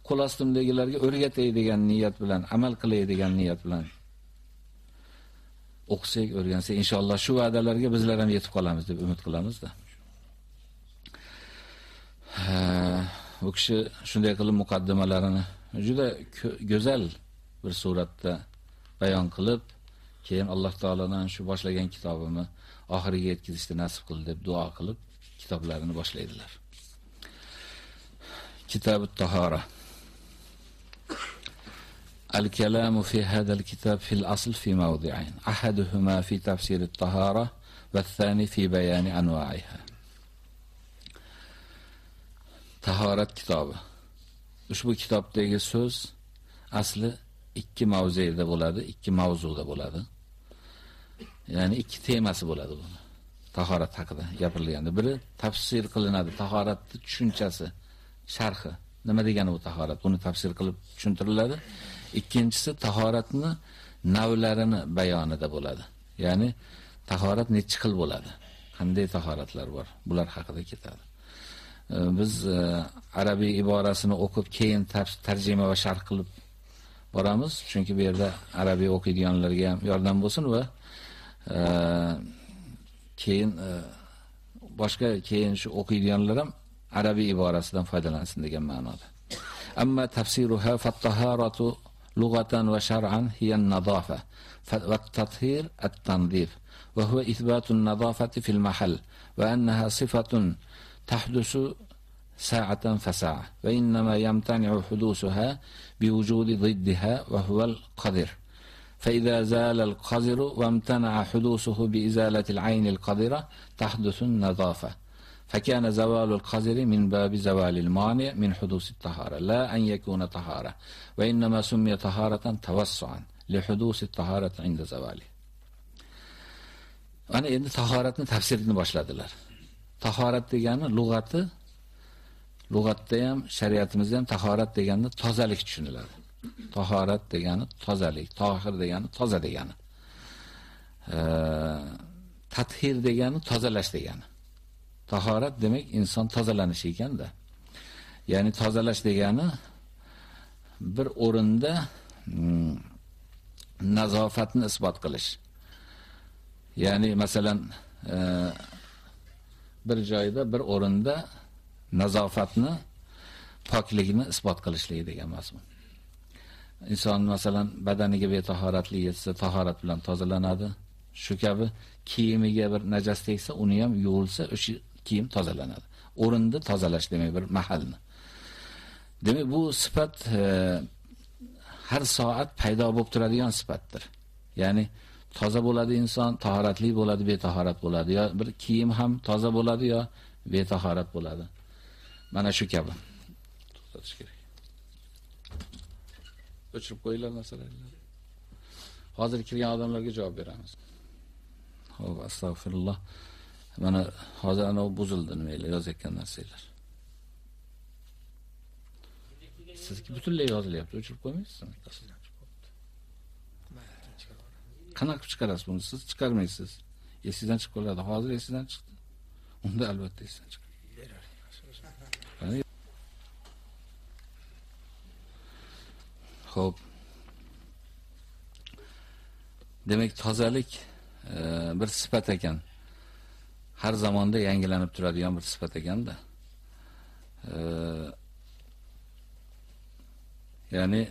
B: qo'l ostimdagilarga o'rgatay degan niyat bilan, amal qilay degan niyat bilan o'qisak, o'rgansak, inshaalloh shu va'dalarga bizlar ham yetib qolamiz deb umid qilamizda. u kishi shunday qilib muqaddimalarini juda go'zal bir suratda bayon qilib, keyin Alloh taoladan shu boshlagan kitobimni oxiriga yetkazishni nasib qil deb duo qilib kitoblarini boshlaydilar. Kitob at-tahara. الكلام في هذا الكتاب في الأصل في موضعين أحدهما في تفسير الطهارة والثاني في بيان أنواعها tahorat kitobi. Ushbu kitobdagi so'z asli ikki mavzuda bo'ladi, ikki mavzuda bo'ladi. Ya'ni ikki temasi bo'ladi bu. Tahorat haqida gapirilganda biri tafsir qilinadi, tahoratni tushunchasi, sharhi. Nima degani bu tahorat? Buni tafsir qilib tushuntiriladi. Ikkinchisi tahoratni navlarini bayonida bo'ladi. Ya'ni tahorat necha xil bo'ladi? Qanday tahoratlar bor? Bular haqida ketadi. biz e, arabiy iborasini o'qib keyin tarjima va sharh qilib boramiz chunki bu yerda arabiy o'qiydiganlarga ham yordam bo'lsin va e, keyin e, boshqa keyin shu o'qiydiganlar ham arabiy iborasidan foydalansin degan ma'noda amma tafsiruha fattaharatu lughatan va shar'an hiya an-nadafa va at-tathhir at-tanzif va huwa ithbatu an-nadafati fil mahall va annaha sifatun تحدث ساعة فساعة وإنما يمتنع حدوثها بوجود ضدها وهو القدر فإذا زال القذر وامتنع حدوثه بإزالة العين القذرة تحدث النظافة. فكان زوال القذر من باب زوال المانع من حدوث الطهارة لا أن يكون طهارة وإنما سمي طهارة توسعا لحدوث الطهارة عند زواله. أنا endi tahoratni tafsirini boshladilar. tahorat degani lug'ati lug'atda ham, shariatimizda ham tahorat deganda tozalik tushuniladi. Tahorat degani tozalik, tohir degani toza degani. E, tathir degani tozalash degani. Tahorat demak inson tozalanishi ekanda. Ya'ni tozalash degani bir o'rinda hmm, nazofatni isbot qilish. Ya'ni masalan, e, bir joyda bir o'rinda nazofatni pokligini isbot qilishlik degan mazmun. Inson masalan badaniga betahoratlik yetsa, tahorat bilan tozalanadi. Shu kabi kiyimiga bir najas tegsa, uni ham yuvilsa, o'sha kiyim tozalanadi. O'rinni tozalash demak bir mahalni. Demak bu sifat e, har soat paydo bo'lib turadigan sifatdir. Ya'ni toza bo'ladi inson, tahoratli bo'ladi, betahorat bo'ladi. Yo bir kiyim ham toza bo'ladi yo betahorat bo'ladi. Mana shu kabi. To'xtatish kerak. O'chirib qo'yinglar masalalarni. Hozir kirgan odamlarga javob beramiz. Xo'p, astagfirullah. Mana hozir ana buzildi nimalar yozayotgan narsalar. Sizga butunlay yozilyapti, o'chirib qo'ymaysizmi? Qanaqa chiqarasiz buni? Siz chiqarmaysiz. Esingizdan chiqib qoladi. Hozir esingizdan chiqdi. Unda albatta esingizdan chiqadi. Xo'p. Demak, tozalik e, bir sifat ekan. Har zamonda yangilanib turadigan bir sifat ekanda. E, ya'ni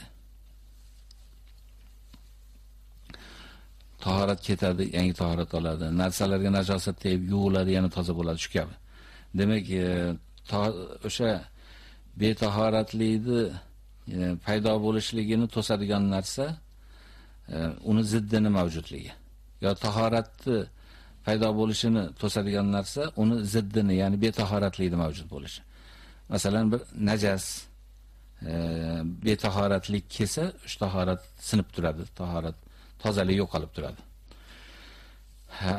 B: tahorat ketadi, yangi tahorat oladi. Narsalarga najosat tegib yuviladi, yana toza bo'ladi shu kabi. Demak, e, o'sha betahoratlikni e, paydo bo'lishligini to'sadigan narsa e, uni ziddini mavjudligi. Yo tahoratni paydo bo'lishini to'sadigan narsa uni ziddini, ya'ni betahoratlikni mavjud bo'lishi. Masalan, bir najas e, betahoratlik kelsa, o'sha tahorat sinib turadi, tahorat tozalik yo'qolib turadi.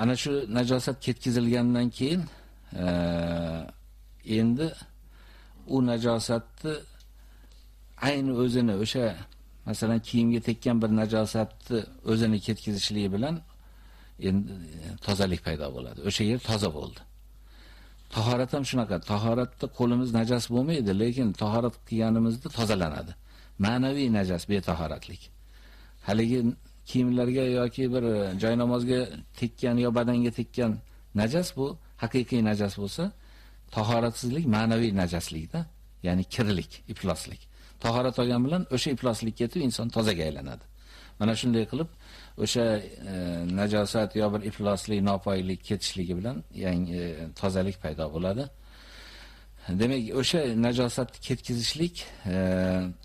B: Ana shu najosat ketkizilgandan keyin e, endi u najosatni ayni o'zini o'sha masalan kiyimga tekkan bir najosatni o'zini ketkizishligi bilan endi e, tozalik paydo bo'ladi. O'sha yer toza bo'ldi. Tahorat ham shunaqa. Tahoratda qo'limiz najas bo'lmaydi, lekin tahorat qilganimizda tozalanadi. Ma'naviy najas betahoratlik. Haligi kiyimlarga yoki bir e, joy namozga tekkan yo badanga tekkan najas bu haqiqiy najas bo'lsa, tahoratsizlik ma'naviy najaslikda, ya'ni kirlik, ifloslik. Tahorat olgan bilan o'sha ifloslik ketib inson tozaga aylanadi. Mana shunday qilib o'sha e, najosat yo bir ifloslik, nopoylik ketishligi bilan yangi e, tozalik paydo bo'ladi. Demak, o'sha najosatni ketkizishlik e,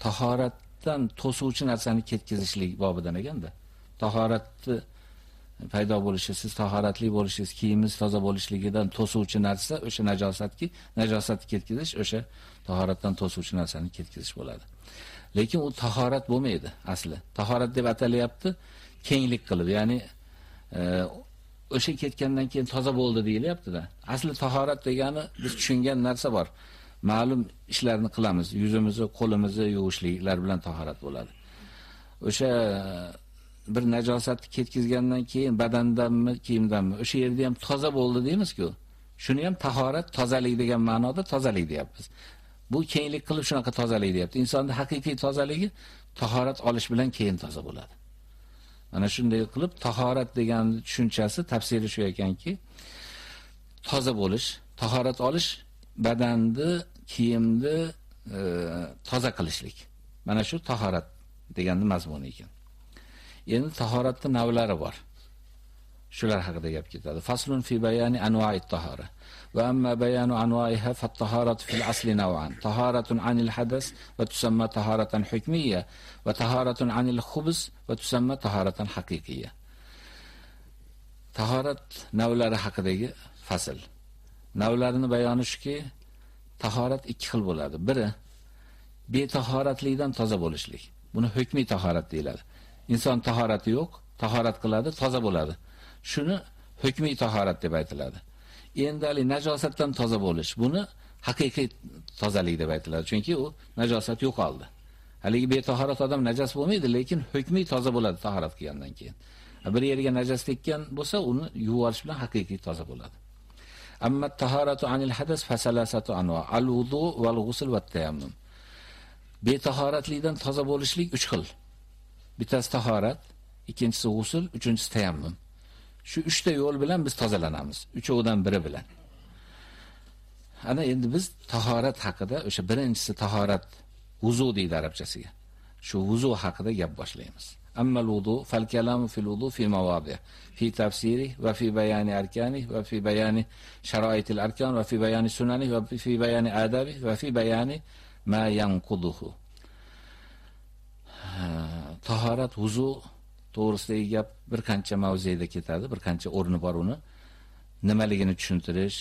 B: tahoratdan to'suvchi narsani ketkizishlik bobidan ekanda. Tahoratni paydo bo'lishi, siz tahoratli bo'lishingiz, kiyimingiz toza bo'lishligidan to'suvchi narsa o'sha najosatki, najosatni ketkizish o'sha tahoratdan to'suvchi narsani ketkizish bo'ladi. Lekin u tahorat bo'lmaydi asli. Tahorat deb atalyapti kenglik qilib, ya'ni e, o'sha ketgandan keyin toza bo'ldi deyilyapti-da. Asli tahorat degani biz tushungan narsa bor. Ma'lum ishlarni qilamiz, yuzimizni, qo'limizni yuvishliklar bilan tahorat bo'ladi. O'sha bir najosatni ketkizgandan keyin badandanmi, kiyimdanmi, o'sha yerda ham toza bo'ldi deymiz-ku. Shuni ham tahorat, tozalik degan ma'noda tozalik deyapmiz. Bu kenglik qilib shunaqa tozalik deyapti. Insonning haqiqiy tozaligi tahorat olish bilan keyin toza bo'ladi. Mana shunday qilib tahorat degan tushunchasi tafsiri shu ekanki, toza bo'lish, tahorat olish badanni, kiyimni e, toza qilishlik. Mana shu tahorat deganning mazmuni ekan. Endi tahoratning navlari bor. Shular haqida gap ketadi. Faslun fi bayani anwa'it tahara. Va amma bayanu anwa'iha fa at-tahoratu fil asli naw'an. Taharatun 'anil hadas va tusamma tahoratan hukmiyya va tahoratun 'anil khubz va tusamma tahoratan haqiqiyya. Tahorat navlari haqidagi fasl. Navlarini bayoni shuki, tahorat ikki xil bo'ladi. Biri betahoratlikdan toza bo'lishlik. Buni hukmiy tahorat deyiladi. Inson tahorati yo'q, tahorat qiladi, toza bo'ladi. Shuni hukmiy tahorat deb aytiladi. Endi ali najosatdan toza bo'lish, buni haqiqiy tozalik deb aytiladi. Chunki u najosat yo'qoldi. Haligi betahorat odam najas bo'lmaydi, lekin hukmiy toza bo'ladi tahorat qilgandan keyin. Bir yerga najas tekkan bo'lsa, uni yuvish bilan haqiqiy toza bo'ladi. Amma tahoratu anil hadas fasalasatu anwa. Al-wudu wal ghusl va tayammum. Betahoratlikdan toza bo'lishlik 3 xil. Bittasi tahorat, ikkinchisi g'usl, uchinchisi tayammum. Shu 3 ta yo'l bilan biz tozalanamiz. Uchovidan biri bilan. Ana endi biz tahorat haqida o'sha birinchisi tahorat wuzu deydi arabchasiga. Shu wuzu haqida gap boshlaymiz. Amma al-wudu fal kalamu fil wudu fi mawadi' fi tafsiri va fi bayani arkani va fi bayani sharoitil arkan va fi bayani sunani va fi bayani adabi va fi bayani ma yanquduhu. Tahorat wuzu to'g'risidagi gap bir qancha mavzuda ketadi, bir qancha o'rni bor uni. Nimaligini tushuntirish,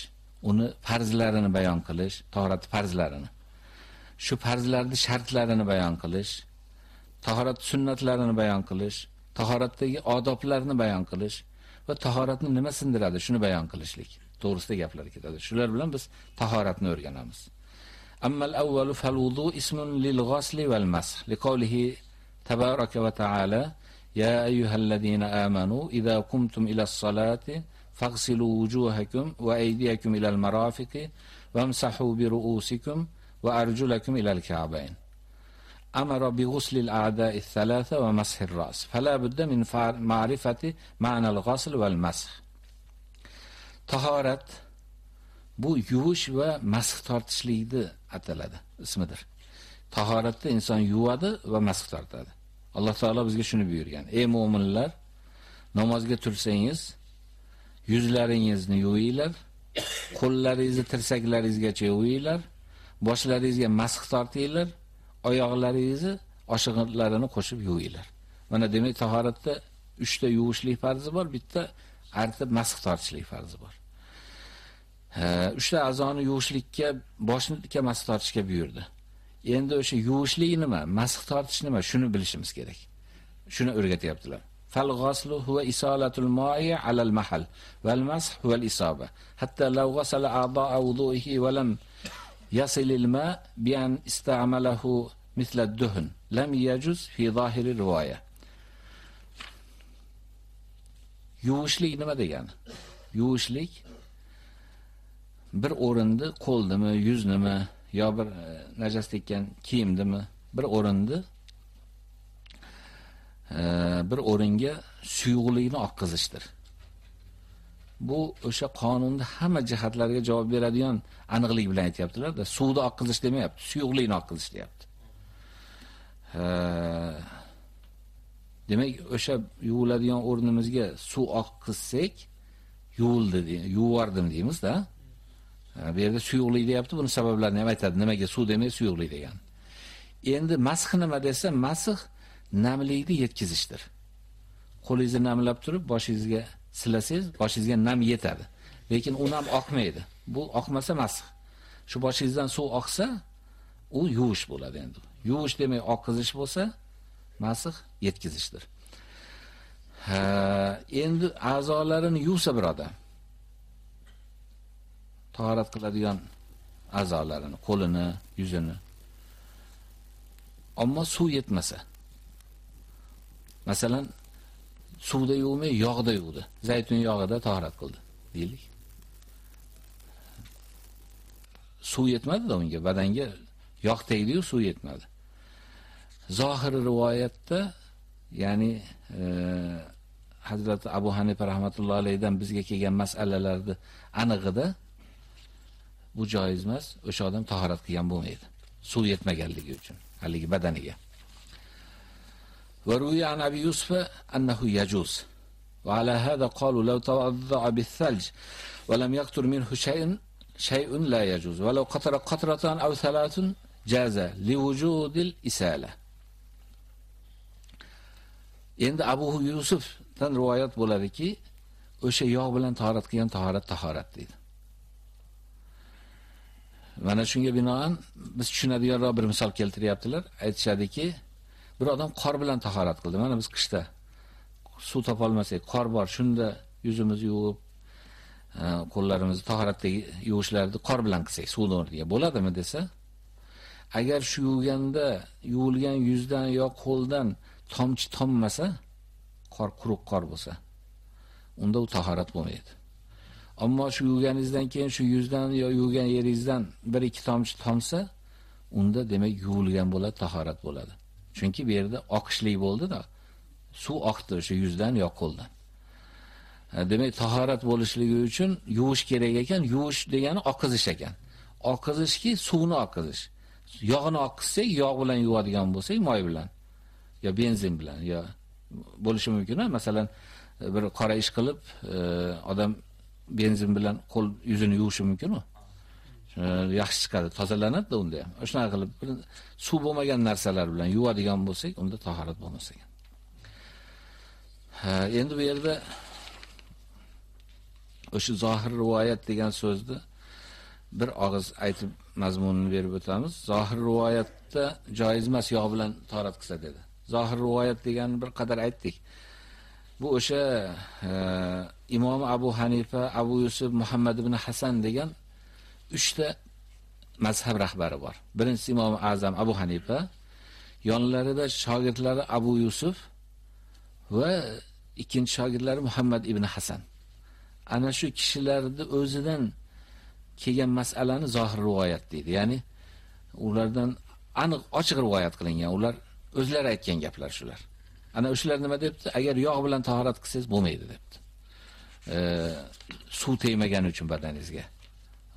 B: uni farzlarini bayon qilish, tahorat farzlarini. Shu farzlarning shartlarini bayon qilish, tahorat sunnatlarini bayon qilish, tahoratdagi odoblarni bayon qilish va tahoratni nima sindiradi, shuni bayon qilishlik to'g'risida gaplar ketadi. Shular bilan biz tahoratni o'rganamiz. Ammal avvalu fal wudu ismun lil ghasli wal mash liqawlihi tabaraka va taala ya ayyuhallazina amanu idza qumtum ila solati faghsilu wujuhakum va aydiyakum ila al-marafiqi wamsahu bi ru'usikum va arjulakum ila al-ka'bayn amara bi ghusli al-a'da'i ath-thalatha wa mashi ar-ra's budda min ma'rifati ma'na al-ghasl wal mash tahorat bu yuvish va masx tortishlikni ataladi ismidir Tahoratda inson yuvadi va masx tortadi. Alloh taolo bizga shuni buyurgan. Ey mu'minlar, namozga tursangiz, yuzlaringizni yuvinglar, qo'llaringizni tirsaklaringizgacha yuvinglar, boshlaringizga masx tortinglar, oyoqlaringizni oshig'inlarini qo'shib yuvinglar. Mana demak tahoratda 3 ta yuvishlik farzi bor, bitta artib masx tortishlik farzi bor. 3 ta a'zoni yuvishlikka, boshni masx tortishga buyurdi. Endi o'sha yuvishlik nima, masx tortish nima, shuni bilishimiz kerak. Shuni o'rgatyaptilar. Fal ghaslu huwa isalatul ma'i 'ala al-mahal wal masx huwa al-isaba. Hatta law ghasala a'da'a wudu'ihi wa lam yasil al-ma' bi an ista'malahu mithla ad-duhn lam yajuz fi zahir riwaya. Yuvishlik nima degani? Yuvishlik bir o'rinda qo'ldimi, yuznimi, yo bir e, najas tekkan kiyimdimi bir o'rinni e, bir o'ringa suyuqlikni oqqizishdir. Bu o'sha qonunda hamma jihatlarga javob beradigan aniqlik bilan aytibdilar-da, suvni oqqizish demayapti, suyuqlikni oqqizish deyapti. E, demak, o'sha yuviladigan o'rnimizga suv oqqizsak, yuvildi, yuvardim deymiz-da. Bu yerda suyuqlik deyapti, buni sabablarini ham aytadi. Nimaga suv demay suyuqlik degan. Endi masx nima desa, masx namlikni yetkazishdir. Qo'lingizni namlab turib, boshingizga silasangiz, boshingizga nam yetadi. Lekin u nam oqmaydi. Bu oqmasa masx. Shu boshingizdan suv oqsa, u yuvish bo'ladi endi. Yuvish demay oqqizish bo'lsa, masx yetkazishdir. Ha, endi a'zolarini yuvsa bir odam tahorat qiladigan a'zolarini, qo'lini, yuzini. Ammo suv yetmasa. Masalan, suvda yuvmay, yog'da yuvdi. Zaytun yog'ida tahorat qildi, deylik. Suv yetmadi-da unga, badanga yog' tegdi-yu, suv yetmadi. Zohir rivoyatda, ya'ni e, Hazrat Abu Hanifa rahmatullohi alayhidan bizga kelgan masalalarni anig'ida bu joiz emas, o'sha odam tahorat qilgan bo'lmaydi. Suv yetmaganligi uchun, haligi badaniga. Va ruya an Abi Yusuf annahu yajuz. Va ala hada qalu law tawadda'a bis-salj wa lam yaqtur minhu shay'un shay'un la yajuz. Va law qatara qatratan aw thalatun jaza li wujudi wujudil isala. Endi Abu Yusufdan rivoyat bo'ladiki, o'sha yog' bilan tahorat qilgan tahorat tahorat deydi. Mana shunga binoan biz tushunadiganroq bir misol keltiryaptilar. Aytishadiki, bir odam qor bilan tahorat qildi. Mana biz qishda suv topa olmasak, qor bor, shunda yuzimizni yuvib, e, qo'llarimizni tahoratdagi yuvishlarni qor bilan qilsak, suvni o'rniga bo'ladimi desa, agar shu yuvganda yuvilgan yuzdan yo qo'ldan tomchi tommasa, qor quruq qor bo'lsa, unda u tahorat bo'lmaydi. Ammo shu yuvganingizdan keyin shu yuzdan yo yuvgan yeringizdan bir ikki tomchi tomsa, unda demak yuvilgan bo'ladi, tahorat bo'ladi. Chunki bu yerda oqishlik bo'ldi-da. Suv oqdi o'sha yuzdan yo qo'ldan. E, demak, tahorat bo'lishligi uchun yuvish kerak ekan. Yuvish degani oqizish ekan. Oqizishki suvni oqizish. Yog'ni oqizsak, yog' bilan yuvadigan bo'lsak, moy bilan yo benzin bilan yo bo'lishi mumkin, masalan, e, bir qora ish qilib, e, odam benzin bilan qo'l yuzini yuvishi mumkinmi? yaxshi chiqadi, tozalanadi unda ham. Shunaqa qilib suv bo'lmagan narsalar bilan yuvadigan bo'lsak, unda tahorat bo'lmas ekan. Ha, endi bu yerda o'sha zohir rivoyat degan so'zni bir og'iz aytib mazmunini berib o'tamiz. Zohir rivoyatda joiz emas yog' bilan tahorat qilsa dedi. Zohir rivoyat deganni bir qadar aytdik. Bu o'sha e, Imom Abu Hanifa, Abu Yusuf, Muhammad ibn Hasan degan 3 ta mazhab rahbari bor. Birinchisi Imom Azam Abu Hanifa, yonlarida shogirdlari Abu Yusuf va ikkinchi shogirdlari Muhammad ibn Hasan. Ana shu kishilarni o'zidan kelgan masalani zohir rivoyat deydi. Ya'ni ulardan aniq ochiq rivoyat qilingan. Ular o'zlari aytgan gaplar shular. Ana o'shalar nima debdi? Agar yog' bilan tahorat qilsangiz bo'lmaydi debdi. E, suv tegmagani uchun badaningizga.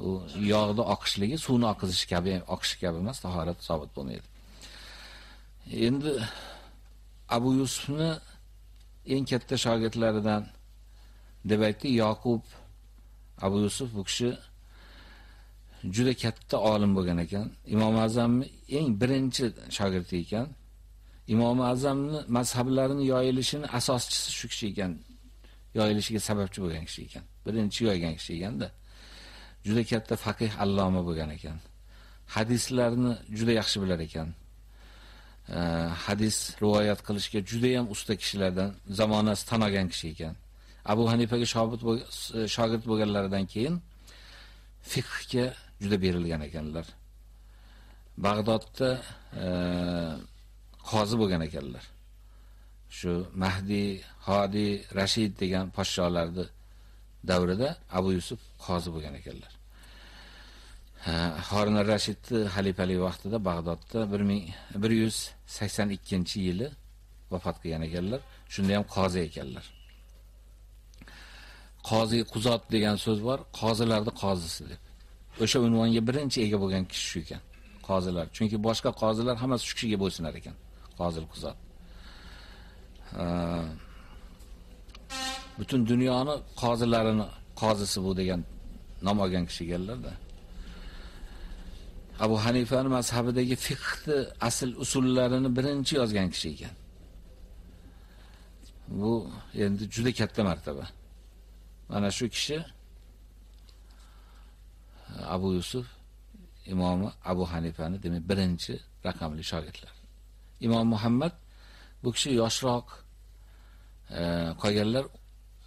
B: U yog'ni oqishligi suvni oqizish kabi, oqish kabi emas, tahorat sobit bo'lmaydi. Endi Abu Yusufni eng katta shogirdlaridan deb aytdi Yaqub Abu Yusuf bu kishi juda katta olim bo'lgan ekan. Imom Azamning eng birinchi shogirdi ekan. Imom Azamni mazhablarini yoyilishini asoschisi shu kishi ekan. Yoyilishiga sababchi bo'lgan kishi ekan. Birinchi yoygan kishi ekanda. Juda katta faqih alloma bo'lgan ekan. Hadislarni juda yaxshi bilar ekan. hadis rivoyat qilishga juda ham usta kishilardan zamonasi olgan kishi ekan. Abu Hanifaga shogird shogird bo'lganlaridan keyin fiqhga juda berilgan ekanlar. Bag'dodda e, qozi bo'lgan ekanlar. Shu Mahdi, Hadi, Rashid degan podsholarni davrida Abu Yusuf qozi bo'lgan ekanlar. Harun ar-Rashidni xalifalik vaqtida Bag'dodda 1182-yili vafot qilgan ekanlar. Shunda ham qozi ekanlar. Qozi Quzot degan so'z bor, qozilarning qozisi deb. O'sha unvonga birinchi ega bo'lgan kishi shu ekan. Qozilar. Chunki boshqa qozilar hammasi shu kishiga bo'ysinar ekan. Qozil Quzot. Butun dunyoni qozilarini qozisi bu degan nom olgan kishi ekanlar-da. Abu Hanifaning mazhabidagi fiqhni asl usullarini birinchi yozgan kishi ekan. Bu endi juda katta martaba. Mana shu kishi e, Abu Yusuf imomi Abu Hanifani demak birinchi raqamli shogirdlar. Imom Muhammad bu kishi yoshroq e, qolganlar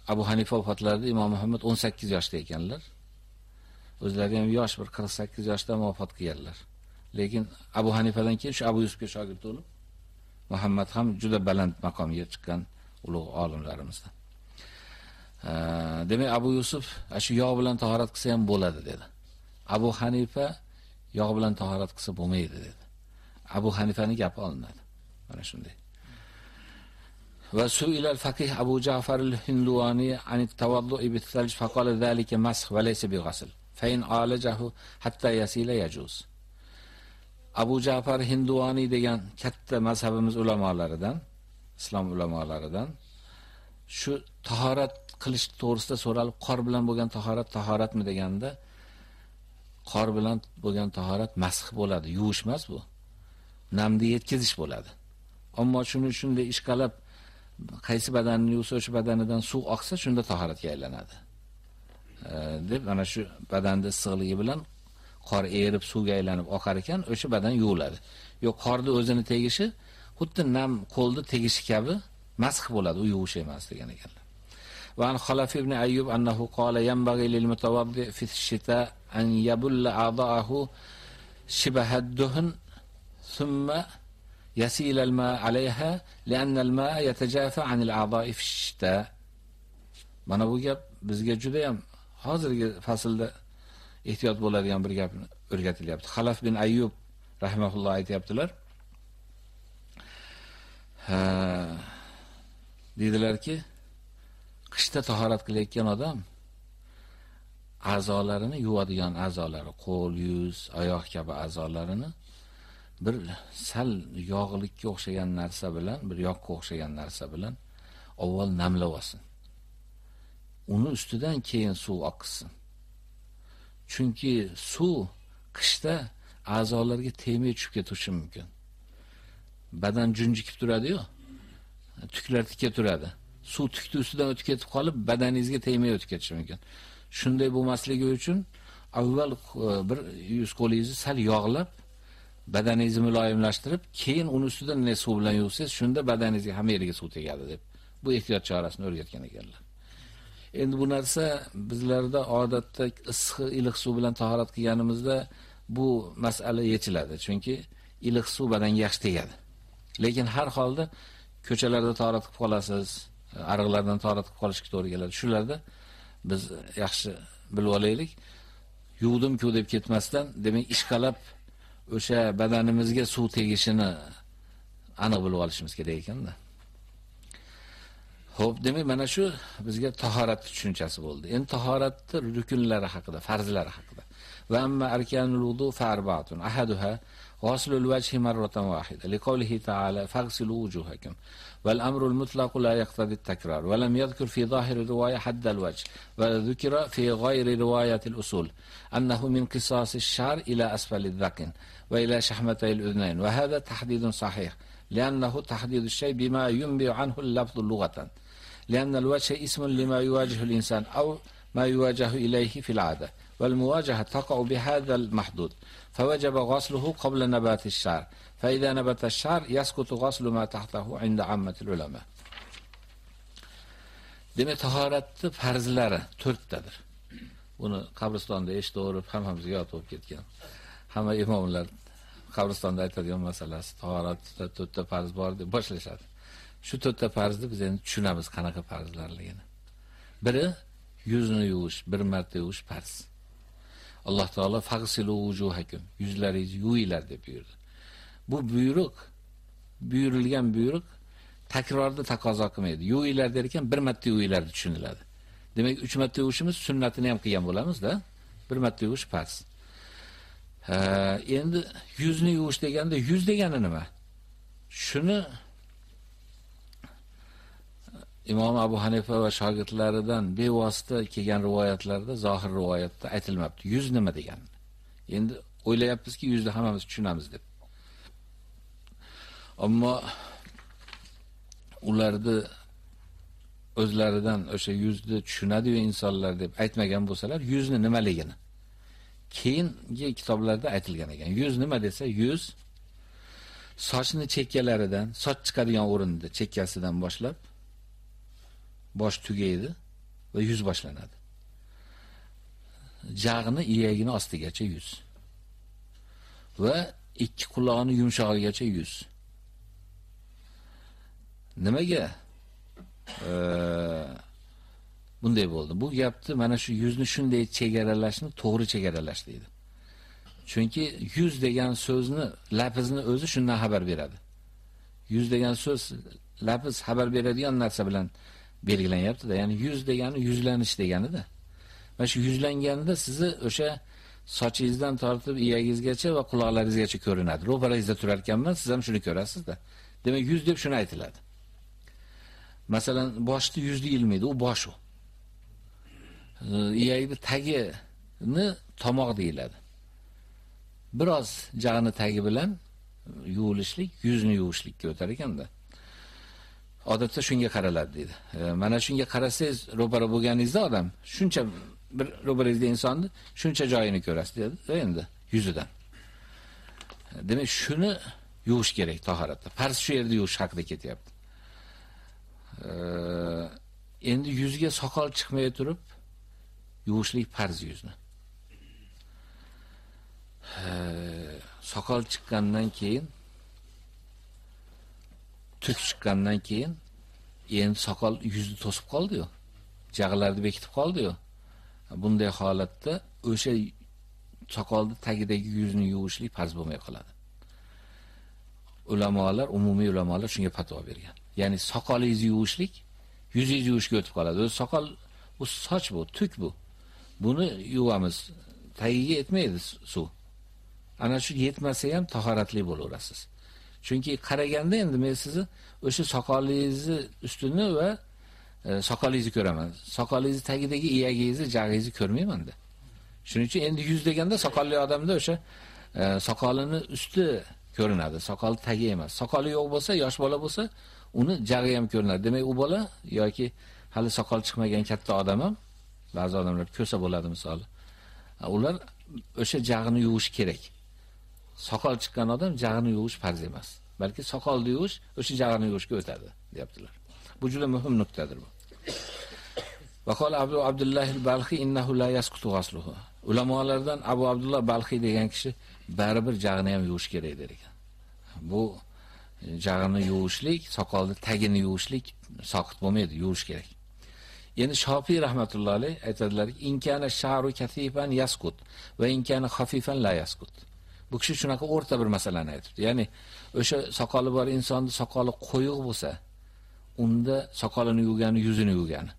B: Abu Hanifa vafotlarida Imom Muhammad 18 yoshda ekanlar. O'zlari ham yosh, bir 48 yoshda vafot qilganlar. Lekin Abu Hanifadan keyin shu Abu Yusufga shogird bo'lib, Muhammad ham juda baland maqomga chiqqan ulug' olimlarimizdan. E, demak, Abu Yusuf shu yog' bilan tahorat qilsa ham bo'ladi dedi. Abu Hanifa yog' bilan tahorat qilsa bo'lmaydi dedi. Abu Hanifaning gapi olinadi. Mana shunday. Va suilal faqih Abu Ja'far al-Hindwani an at-tawaddu'i bit-thalj faqala zalika masx va laysa bi-ghasl. Fa in alajahu hatta yasila yajuz. Abu Ja'far Hindwani degan katta mazhabimiz ulamolaridan, islom ulamolaridan shu tahorat qilish to'g'risida so'ralib, qor bilan bo'lgan tahorat tahoratmi deganda qor bilan bo'lgan tahorat masx bo'ladi, yuvish emas bu. Namni yetkazish bo'ladi. Ammo shuni shunday ishqalab qaysi badanni yuvsa o'sha badanidan suv oqsa shunda tahoratga aylanadi. deb mana shu badanni issiqligi bilan qor erib suvga aylanib oqar ekan, o'sha badan yuviladi. Yo'q, qorni o'zini tegishi xuddi nam qo'lni tegishi kabi masx bo'ladi, u yuvish emas degan ekanlar. Va an Xalafi ibn Ayyub annahu qala yanbaghi lil mutawaddi fi shita an yabulla a'dahu shibahad duhn thumma يسيل الماء عليها لأن الماء يتجافى عن الأعضاء في الشتاء mana bu gap bizga juda ham hozirgi faslda ehtiyot bo'ladigan bir gapni o'rgatilyapti xalaf bin ayyub rahimahulloh aytyaptilar deydilarki qishda tahorat qilayotgan odam a'zolarini yuvadigan a'zolari qo'l yuz oyoq kabi a'zolarini bir sal yog'likka o'xshagan narsa bilan bir yoqqa o'xshagan narsa bilan avval namlab olsin. Uni ustidan keyin suv oqsin chunki suv qishda a'zolarga tegmay tushib ketishi mumkin. Badan junjikib turadi-yu tuklar tikka turadi. Suv tukni ustidan o'tib ketib qolib badaningizga tegmay o'tib ketishi mumkin. Shunday bo'lmasligi uchun avval e, bir yuz qo'lingizni sal yog'lab badaningizni muloyimlashtirib keyin uni ustidan ne suv bilan yuvsangiz shunda badaningizga hamma yeriga suv tegadi deb bu ehtiyot chorasini o'rgatgan ekanlar. Endi bu narsa bizlarda odatda issiq iliq suv bilan tahorat qilganimizda bu masala yechiladi chunki iliq suv badanga yaxshi tegadi. Lekin har holda ko'chalarda tahorat qilib qolasiz ariqlardan tahorat qilib qolishga to'g'ri keladi. Shularda biz yaxshi bilib olaylik. Yuvdim-ku deb ketmasdan demak ishqalab o'sha badanimizga suv tegishini aniq bilib olishimiz kerak ekanda Xo'p, demak mana shu bizga tahorat tushunchasi bo'ldi. Endi tahoratning rukunlari haqida, farzlari haqida. Va amma arkanul wudu fa arba'atun. Ahaduha غسل الوجه مرة واحدة لقوله تعالى فاغسلوا وجوهكم والأمر المطلق لا يقتضي التكرار ولم يذكر في ظاهر الرواية حد الوجه وذكر في غير رواية الأصول أنه من قصاص الشعر إلى أسفل الذقن وإلى شحمتي الأذنين وهذا تحديد صحيح لأنه تحديد الشيء بما ينبع عنه اللفظ لغة لأن الوجه اسم لما يواجه الإنسان أو ما يواجه إليه في العادة والمواجهة تقع بهذا المحدود فوجب غسله قبل نبات الشعر فإذا نبت الشعر يسقط غسل ما تحته عند عامة العلماء demak tahoratni farzlari to'rttadir buni qabristonda eshitib o'rib hammamizga yod bo'lib ketgan hamma imomlar qabristonda aytadigan masalasi tahoratda to'rtta farz bor deb boshlashadi Shu to'rtta farzni biz endi tushunamiz qanaqa farzlarligini. Biri yuzni yuvish, bir marta yuvish farz. Alloh taolo fagsilu wujuhakum, yuzlaringizni yuvinglar deb buyurdi. Bu buyruq buyurilgan buyruq takrorni taqozo qilmaydi. Yuvinglar der ekan, bir marta yuvinglar tushuniladi. Demak, 3 marta yuvishimiz sunnatini ham qilgan bo'lamiz-da. Bir marta yuvish farz. Endi yuzni yuvish deganda yuz degani nima? Shuni imom abu hanifa va shogirdlaridan bevosita kelgan rivoyatlarda zohir rivoyatda aytilmabdi. Yuz nima degan endi o'ylayapmizki yuzni hammamiz tushunamiz deb. Ammo ularni o'zlaridan o'sha yuzni tushunadiyu insonlar deb aytmagan bo'lsalar yuzni nimaligini? Keyingi kitoblarda aytilgan ekan yuz nima desa yuz sochni chekkalaridan soch chiqadigan o'rinda chekkasidan boshlab bosh tugaydi va yuz boshlanadi. Jag'ni iyagini ostigacha yuz. Va ikki quloqni yumshog'igacha yuz. Nimaga? Bunday bo'ldi. Bu gapni mana shu yuzni shunday chegaralashni to'g'ri chegaralash deydi. Chunki yuz degan so'zni, lafizni o'zi shundan xabar beradi. Yuz degan so'z lafz xabar beradigan narsa bilan belgilanyapti-da. Ya'ni yuz degani yuzlanish deganida. Mana shu yuzlanganda sizni o'sha sochingizdan tortib iyagingizgacha va quloqlaringizgacha ko'rinadi. Ro'parangizda turar ekanman, siz ham shuni ko'rasiz-da. Demak, yuz deb shuni aytiladi. Masalan, boshni yuz deyilmaydi, u bosh u. iyagini tagini tomoq deyiladi. Biroz jag'ini tagi bilan yuvilishlik, yuzni yuvishlikka o'tar ekanda. odatda shunga qaraladi dedi. E, mana shunga qarasangiz ro'para bo'lganingizda odam shuncha bir ro'barangizda insonni shuncha joyini ko'rasiz dedi endi yuzidan. Demak shuni yuvish kerak tahoratda. Farz shu yerda yuvish haqida ketyapti. E, endi yuzga soqol chiqmay turib yuvishlik farz yuzni. soqol chiqqandan keyin tuk chiqqandan keyin endi soqol yuzni to'sib qoldi-yu. Jag'larni bekitib qoldi-yu. Bunday holatda o'sha soqolni tagidagi yuzni yuvishlik farz bo'lmay qoladi. Ulamolar, umumiy ulamolar shunga fatvo bergan. Ya'ni soqolingizni yuvishlik yuzingizni yuvishga o'tib qoladi. O'z soqol bu soch bu, tuk bu. Buni yuvamiz. Tagiga yetmaydi suv. Ana shu yetmasa ham tahoratli bo'laverasiz. Chunki qaraganda endi men sizni o'sha soqolingizni ustini va e, soqolingizni ko'raman. Soqolingizni tagidagi iyagingizni, jag'ingizni ko'rmaymanda Shuning uchun endi yuz deganda soqolli odamda o'sha e, soqolini usti ko'rinadi, soqol tagi emas. Soqoli yo'q bo'lsa, yosh bola bo'lsa, uni jag'i ham ko'rinadi. Demak, u bola yoki hali soqol chiqmagan katta odam ham ba'zi odamlar ko'sa bo'ladi misol. Ular o'sha jag'ini yuvish kerak. Soqol chiqqan odam jag'ini yuvish farz emas. Balki soqolni yuvish o'sha jag'ini yuvishga o'tadi, deyaptilar. Bu juda muhim nuqtadir bu. Vaqol Abu Abdullah al-Balxi innahu la yasqutu ghasluhu. Ulamolardan Abu Abdullah Balxi degan kishi baribir jag'ini ham yuvish kerak der ekan. Bu jag'ini yuvishlik, soqolni tagini yuvishlik soqit bo'lmaydi, yuvish kerak. Ya'ni Shofiy rahmatullohi alayh aytadilarki, inkana sharu kathifan yaskut va inkana khafifan la yaskut. Bu kishi shunaqa o'rta bir masalani aytibdi. Ya'ni o'sha soqoli bor insonni soqoli qo'yiq bo'lsa, unda soqolini yuvgani, yuzini yuvgani.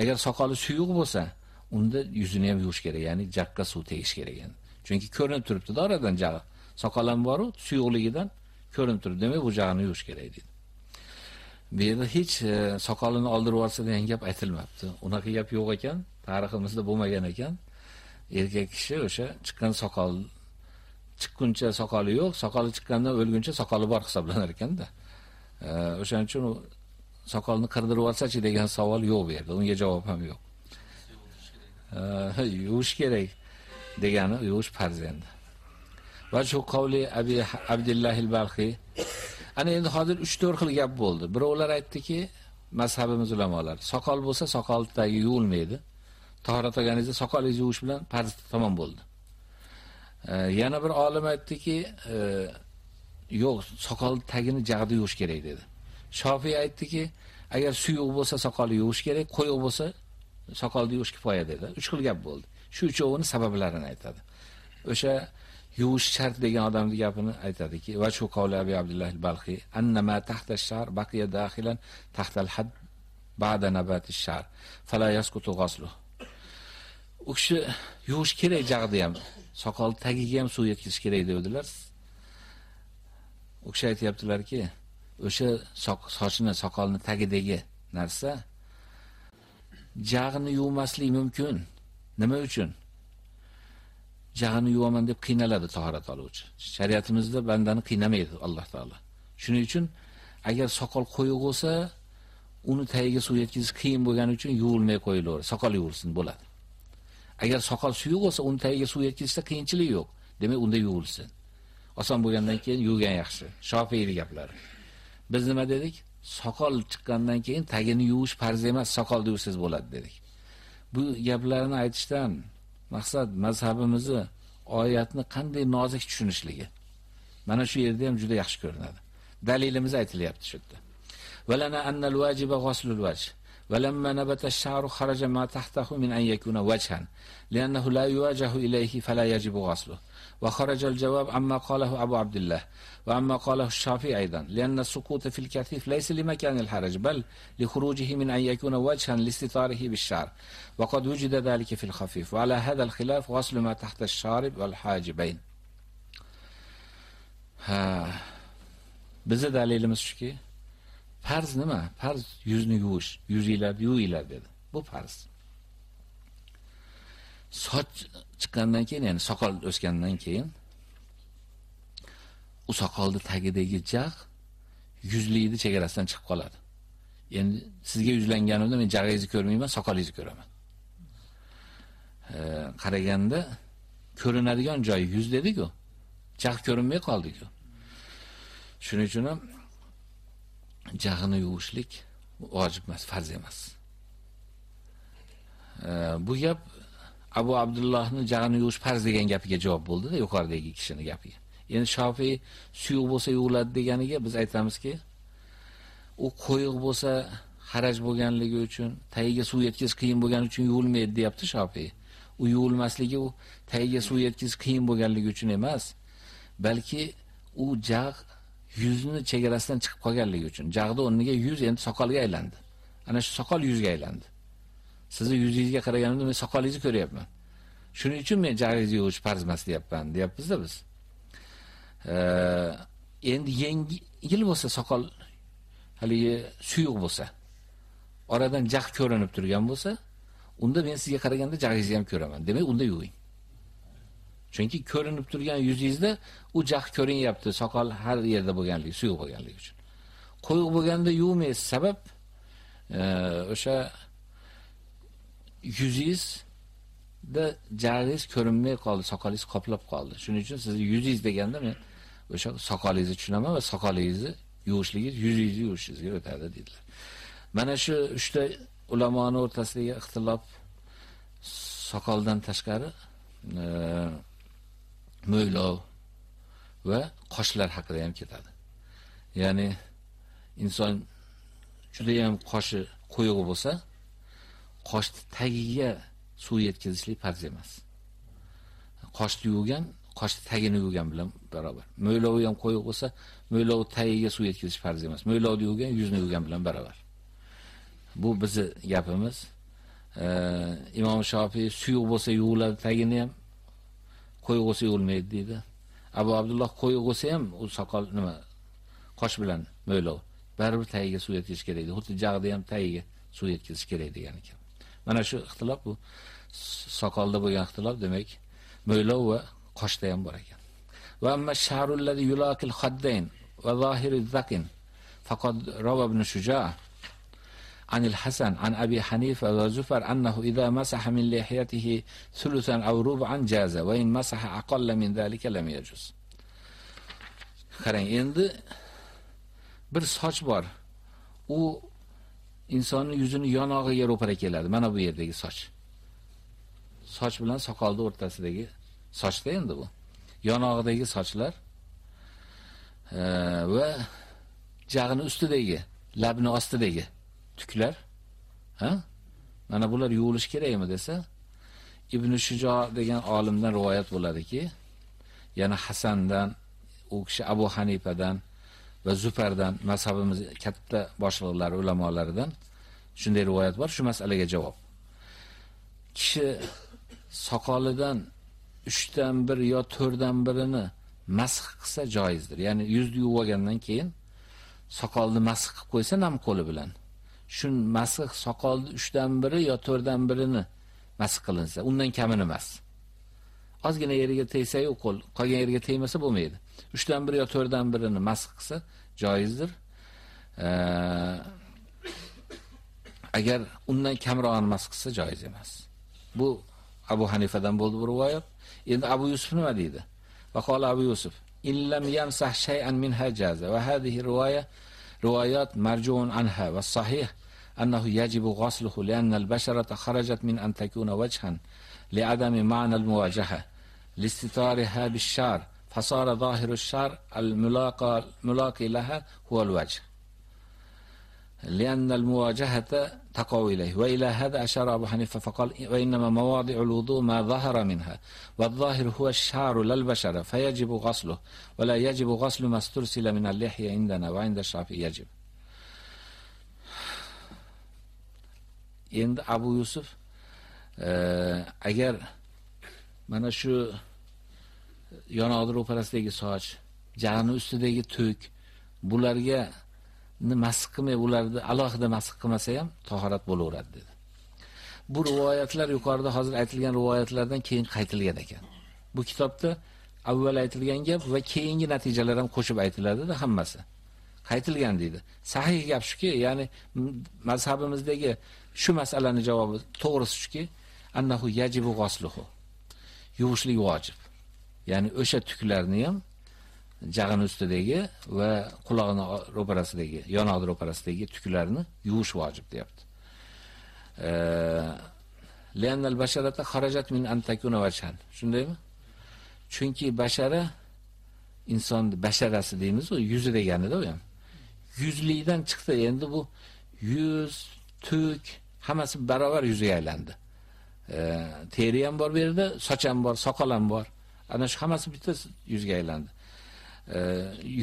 B: Agar soqoli suyuq bo'lsa, unda yuzini ham yuvish kerak, ya'ni jaqqa suv tegish kerak endi. Chunki ko'rinib turibdi oradan jag'i. Soqolam bor-u, suyuqligidan ko'rinib turibdi. Demak, bu jag'ini yuvish kerak deydi. Bu yerda hech e, soqolini oldirib olsa degan gap aytilmabdi. Unaqa gap yo'q ekan, tariximizda bo'lmagan ekan. Erkak kishi o'sha chiqqan soqol chiqquncha soqoli yo'q, soqoli chiqqandan o'lguncha soqoli bor hisoblanar ekanda. E, o'shaning uchun soqolni qirdirib olsa-chi degan savol yo'q bu yerda. Unga javob ham yo'q. E, yuvish kerak degani yuvish farz endi. Va shu qavli Abi Abdullah al-Balxi ana endi hozir 3-4 xil gap bo'ldi. Birovlar aytdiki, mazhabimiz ulamolari, soqol bo'lsa soqoldagi yuvilmaydi. Tahorat olganingizda soqolingizni yuvish bilan farz tamom bo'ldi. E, yana bir olim aytdiki, e, yo'q, soqol tagini jag'da yuvish kerak dedi. Shofiy aytdiki, agar suyuq bo'lsa soqolni yuvish kerak, quyuq bo'lsa soqolni yuvish kifoya dedi. Uch xil gap bo'ldi. Shu uchovining sabablarini aytadi. O'sha yuvish shart degan odamni gapini aytadiki, va shu qavli Abi abdulloh al-Balxi, annama tahta ash-sha'r baqiya dakhilan tahta al had ba'da nabat ash-sha'r fala yasqutu ghaslu U kishi yuvish kerak jag'da ham, soqol tagiga ham suv yetkizish kerak devdilar U kishi aytibdilarki, o'sha sochini, soqolni tagidagi narsa jag'ini yuvmaslik mumkin. Nima uchun? Jag'ini yuvaman deb qiynaladi tahorat oluvchi. Shariatimizda bandani qiynamaydi Alloh taolo. Shuning uchun agar soqol qo'yiq bo'lsa, uni tagiga suv yetkizish qiyin bo'lgani uchun yuvilmay qo'yilaveradi. Soqol yuvilsin bo'ladi. Agar soqol suyuq bo'lsa, uni tagiga suv yetkazishda qiyinchilik yo'q. Demak, unda yuvilsin. Oson bo'lgandan keyin yuvgan yaxshi. Shofiyning gaplari. Biz nima dedik? Soqol chiqqandan keyin tagini yuvish farz emas, soqol yuvsiz bo'ladi dedik. Bu gaplarni aytishdan maqsad mazhabimizni oyatni qanday nozik tushunishligi. Mana shu yerda ham juda yaxshi ko'rinadi. Dalilimiz aytilyapti shu yerda. Valana annal vajiba ghuslul wajh. ولما نبت الشعر خرج ما تحته من أن يكون وجها لأنه لا يواجه إليه فلا يجب غسله وخرج الجواب عما قاله أبو عبد الله وعما قاله الشافعي أيضا لأن السقوط في الكثيف ليس لمكان الحرج بل لخروجه من أن يكون وجها لاستطاره بالشعر وقد وجد ذلك في الخفيف وعلى هذا الخلاف غسل ما تحت الشارب والحاجبين ها bizni dalilimiz shuki Farz nima? Farz yuzni yuvish, yuzinglarni yuvinglar dedi. Bu farz. Soch chiqqandan keyin, ya'ni soqol o'sgandan keyin u soqolni tagidagi jag' yuzlikni chegarasidan chiqib qoladi. Endi sizga yuzlanganimda men jag'ingizni ko'rmayman, soqolingizni ko'raman. Qaraganda ko'rinadigan joy yuz dedik-ku. Jag' ko'rinmay qoldi-ku. Shuning uchun ham jag'ini yuvishlik vojib emas, farz emas. bu gap Abu Abdullohni jag'ini yuvish farz degan gapiga javob bo'ldi-da, yuqoridagi kishining gapiga. Endi Shofiy suyuq bo'lsa yuviladi deganiga biz aytamizki, u qo'yiq bo'lsa haraj bo'lganligi uchun, tagiga suv yetkiz qiyin bo'lgani uchun yuvilmaydi deyapti Shofiy. U yuvilmasligi u tagiga suv yetkiz qiyin bo'lganligi uchun emas, balki u jag' yuzni chegarasidan chiqib qolganligi uchun. Jag'da o'rniga yuz endi soqolga aylandi. Ana shu soqol yuzga aylandi. Sizni yuzingizga qaraganimda men soqolingizni ko'ryapman. Shuning uchun men jag'ingizni yuvish farz emas deyapman, deyapmiz-da biz. endi yengil bo'lsa soqol haligi suyuq bo'lsa, oradan jag' ko'rinib turgan bo'lsa, unda men sizga qaraganda jag'ingizni ham ko'raman. Demak, unda yuving. Chunki ko'rinib turgan yuzingizda u jag' ko'rinyapti, soqol har yerda bo'lganligi, suyuq bo'lganligi uchun. Qo'yiq bo'lganda yuvmaysiz, sabab o'sha e, da jag'ingiz ko'rinmay qoldi, soqolingiz qoplab qoldi. Shuning uchun sizni yuzingiz deganda men o'sha soqolingizni tushunaman va soqolingizni yuvishligingiz yuzingizni yuvishingizga o'tadi dedilar. Mana shu 3 ta ulamoning o'rtasidagi ixtilof soqoldan tashqari e, mo'ylov va qoshlar haqida ham ketadi. Ya'ni inson juda ham qoshi qo'yiq bo'lsa, qoshni tagiga suv yetkazishlik farz emas. Qoshni yuvgan qosh tagini yuvgan bilan barobar. Mo'ylovi ham qo'yiq bo'lsa, mo'ylov tagiga suv yetkazish farz emas. Mo'ylovni yuvgan yuzni yuvgan bilan barobar. Bu bizi gapimiz. E, Imom Shofiy suyuq bo'lsa yuviladi tagini ham, qo'yiq bo'lsa yuvilmaydi dedi. Abu Abdulloh qo'yiq bo'lsa ham u soqol nima qosh bilan mo'ylov baribir tagiga suv yetkazish kerak edi. Xuddi jag'da ham tagiga suv yetkazish kerak degan ekan. Mana shu ixtilof bu soqolda bo'lgan ixtilof demak mo'ylov va qoshda ham bor ekan. Va amma sha'rul ladhi yulaqil khaddayn va zahiri zakin faqad rawa ibn Shuja' عن الحسن عن أبي حنيفة وزفر أنه إذا مسح من لحيته ثلثا أو ربعا جاز وإن مسح أقل من ذلك لم يجوز qarang endi bir soch bor u insonning yuzini yonog'iga ro'para keladi mana bu yerdagi soch soch bilan soqolning o'rtasidagi sochda endi bu. Yonog'idagi sochlar e, va jag'ini ustidagi, labni ostidagi tuklar, ha? Mana bular yuvilish kerakmi desa, Ibn Shujo degan olimdan rivoyat bo'ladiki, yana Hasandan, u kishi Abu Hanifadan va Zufardan mazhabimiz katta boshliqlari, ulamolaridan shunday rivoyat bor, shu masalaga javob. Kishi soqolidan 3 dan 1 yo 4 dan 1ini masx qilsa joizdir. Ya'ni yuzni yuvgandan keyin soqolni masx qilib qo'ysa nam qo'li bilan. Shun masx soqolni 3 dan 1 yo 4 dan 1ini masx qilinsa, undan kamini emas. Ozgina yeriga tegsa-yu qo'l, qolgan yeriga tegmasa bo'lmaydi. 3 dan 1 yo 4 dan 1ini masx qilsa joizdir. agar undan kamrog'ini masx qilsa joiz emas. Bu Abu Hanifadan bo'ldi bu rivoyat. Endi Abu Yusuf nima deydi? Va qala Abu Yusuf: "Illam yamsah shay'an minha jaza." Va hadhihi rivoya rivoyat marjuun anha va sahih أنه يجب غسله لأن البشرة خرجت من أن تكون وجها لعدم معنى المواجهة لاستطارها بالشعر فصار ظاهر الشعر الملاقى, الملاقي لها هو الوجه. لأن المواجهة تقوى إليه. وإلى هذا أشار أبو حنيفة فقال وإنما مواضع الوضوء ما ظهر منها. والظاهر هو الشعر للبشرة فيجب غسله. ولا يجب غسل ما استرسل من اللحية عندنا وعند الشافعي يجب. endi Abu Yusuf agar mana shu yonoqdir ro'parasidagi soch, jag'ni ustidagi tuk bularga masx qilmay ularni alohida masx qilmasa ham tahorat bo'laveradi dedi. Bu rivoyatlar yuqorida hozir aytilgan rivoyatlardan keyin qaytilgan ekan. Bu kitobda avval aytilgan gap va keyingi natijalar ham qo'shib aytiladi-da hammasi. Qaytilgan deydi. Sahih gap shuki, ya'ni mazhabimizdagi shu masalaning javobi to'g'risi shuki, annahu yajibu ghusluhu. Yuvishlik vojib. Ya'ni o'sha tuklarni ham jag'ini ustidagi va quloqni ro'parasidagi, yonoqni ro'parasidagi tuklarni yuvish vojib deyapti. Lianna al-basharata kharajat min an takuna wajhan. Shundaymi? Chunki bashara inson basharasi deymiz, u yuzi deganida u ham. yuzlikdan chiqdi. Endi bu yuz, tuk hammasi barobar yuziga aylandi. Teri ham bor bu yerda, soch ham bor, soqol ham bor. Ana shu hammasi bitta yuzga aylandi.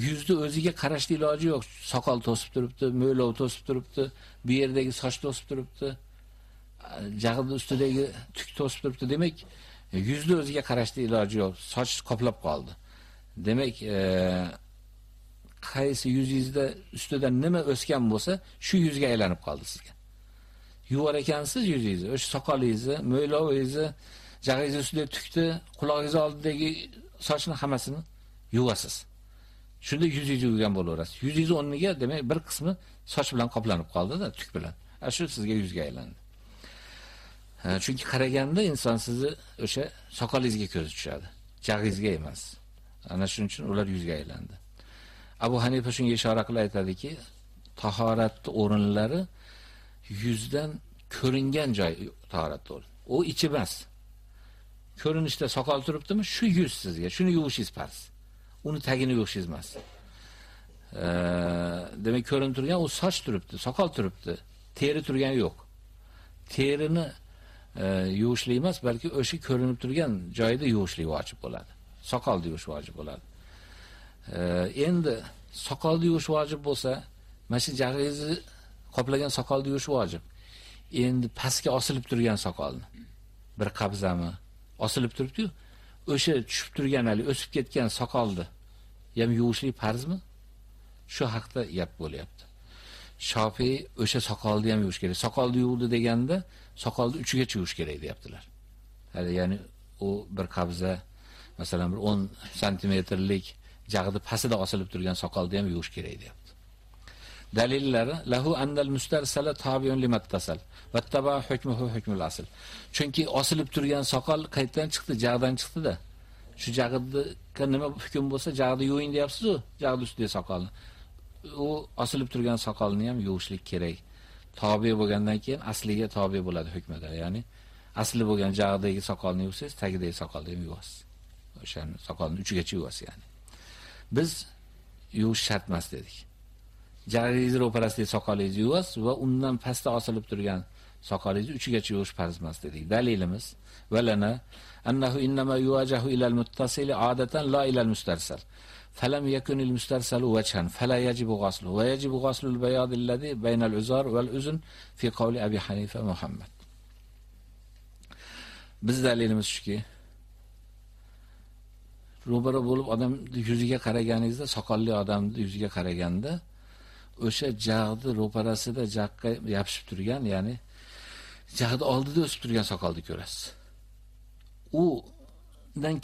B: Yuzni o'ziga qarashni iloji yo'q. Soqol to'sib turibdi, mo'ylov to'sib turibdi, bu yerdagi soch to'sib turibdi. jag'ini ustidagi tuk to'sib turibdi. Demak, yuzni o'ziga qarashni iloji yo'q. Soch qoplab qoldi. Demak, e, qaysi yuzingizda ustidan nima o'sgan bo'lsa, shu yuzga aylanib qoldi sizga. Yuvar ekansiz yuzingizni, o'sha soqolingizni, mo'ylovingizni, jag'ingiz ustida tukni, quloqingiz oldidagi sochni hammasini yuvasiz. Shunda yuzingiz yuvilgan bo'laverasiz. Yuzingiz o'rniga demak bir qismi soch bilan qoplanib qoldi-da, tuk bilan. Shu sizga yuzga aylandi. Chunki qaraganda inson sizni o'sha soqolingizga ko'zi tushadi, jag'ingizga emas. Ana shuning uchun ular yuzga aylandi. Abu Hanifa shunga ishora qilib aytadiki, tahoratning o'rinlari yuzdan ko'ringan joy tahorat o'rin. U ichi emas. Ko'rinishda soqol turibdimi, shu yuz sizga, shuni yuvishingiz farz. Uni tagini yuvishingiz emas. E, demak, ko'rinib turgan u soch turibdi, soqol turibdi, teri turgani yo'q. Terini e, yuvishlik emas, balki o'sha ko'rinib turgan joyida yuvishlik vojib bo'ladi. Soqolni yuvish vojib bo'ladi. endi soqolni yuvish vojib bo'lsa, mana shu jag'ingizni qoplagan soqolni yuvish vojib. Endi pastga osilib turgan soqolni bir qabzami osilib turibdi-yu, o'sha tushib turgan hali o'sib ketgan soqolni ham yuvishlik farzmi? Shu haqda gap bo'lyapti. Shofiy o'sha soqolni ham yuvish kerak. Soqolni yuvdi deganda soqolni uchiga yuvish kerak deyaptilar. Hali ya'ni u bir qabza masalan bir 10 santimetrlik jag'di pastida osilib turgan soqolni ham yuvish kerak deyapti. Dalillari lahu andal mustarsala tabiun limattasal va taba hukmuhu hukmul asl. Chunki osilib turgan soqol qayerdan chiqdi? Jag'dan chiqdi-da. Shu jag'idga nima hukm bo'lsa, jag'ni yuving deyapsiz-ku, jag'ni ustidagi soqolni. U osilib turgan soqolni ham yuvishlik kerak. Tobi bo'lgandan keyin asliga tobi bo'ladi hukmida. Ya'ni asli bo'lgan jag'dagi soqolni yuvsangiz, tagidagi soqolni ham yuvasiz. O'shani soqolni uchigacha yuvasiz ya'ni. biz yuvish shart emas dedik. Jag'ingiz ro'parasidagi soqolingizni yuvasiz va undan pastda osilib turgan soqolingizni uchigacha yuvish farz emas dedik. Dalilimiz valana annahu innama yuwajahu ila al-muttasili adatan la ila al-mustarsal. فلم يكن المسترسل وجها فلا يجب غسله ويجب غسل البياض الذي بين العذار والأذن في قول أبي حنيفة محمد biz dalilimiz shuki ro'bara bo'lib odam yuziga qaraganingizda, soqolli odamni yuziga qaraganda o'sha jag'ni ro'parasida jaqqa yopishib turgan, ya'ni jag'ni oldida o'sib turgan soqolni ko'rasiz. U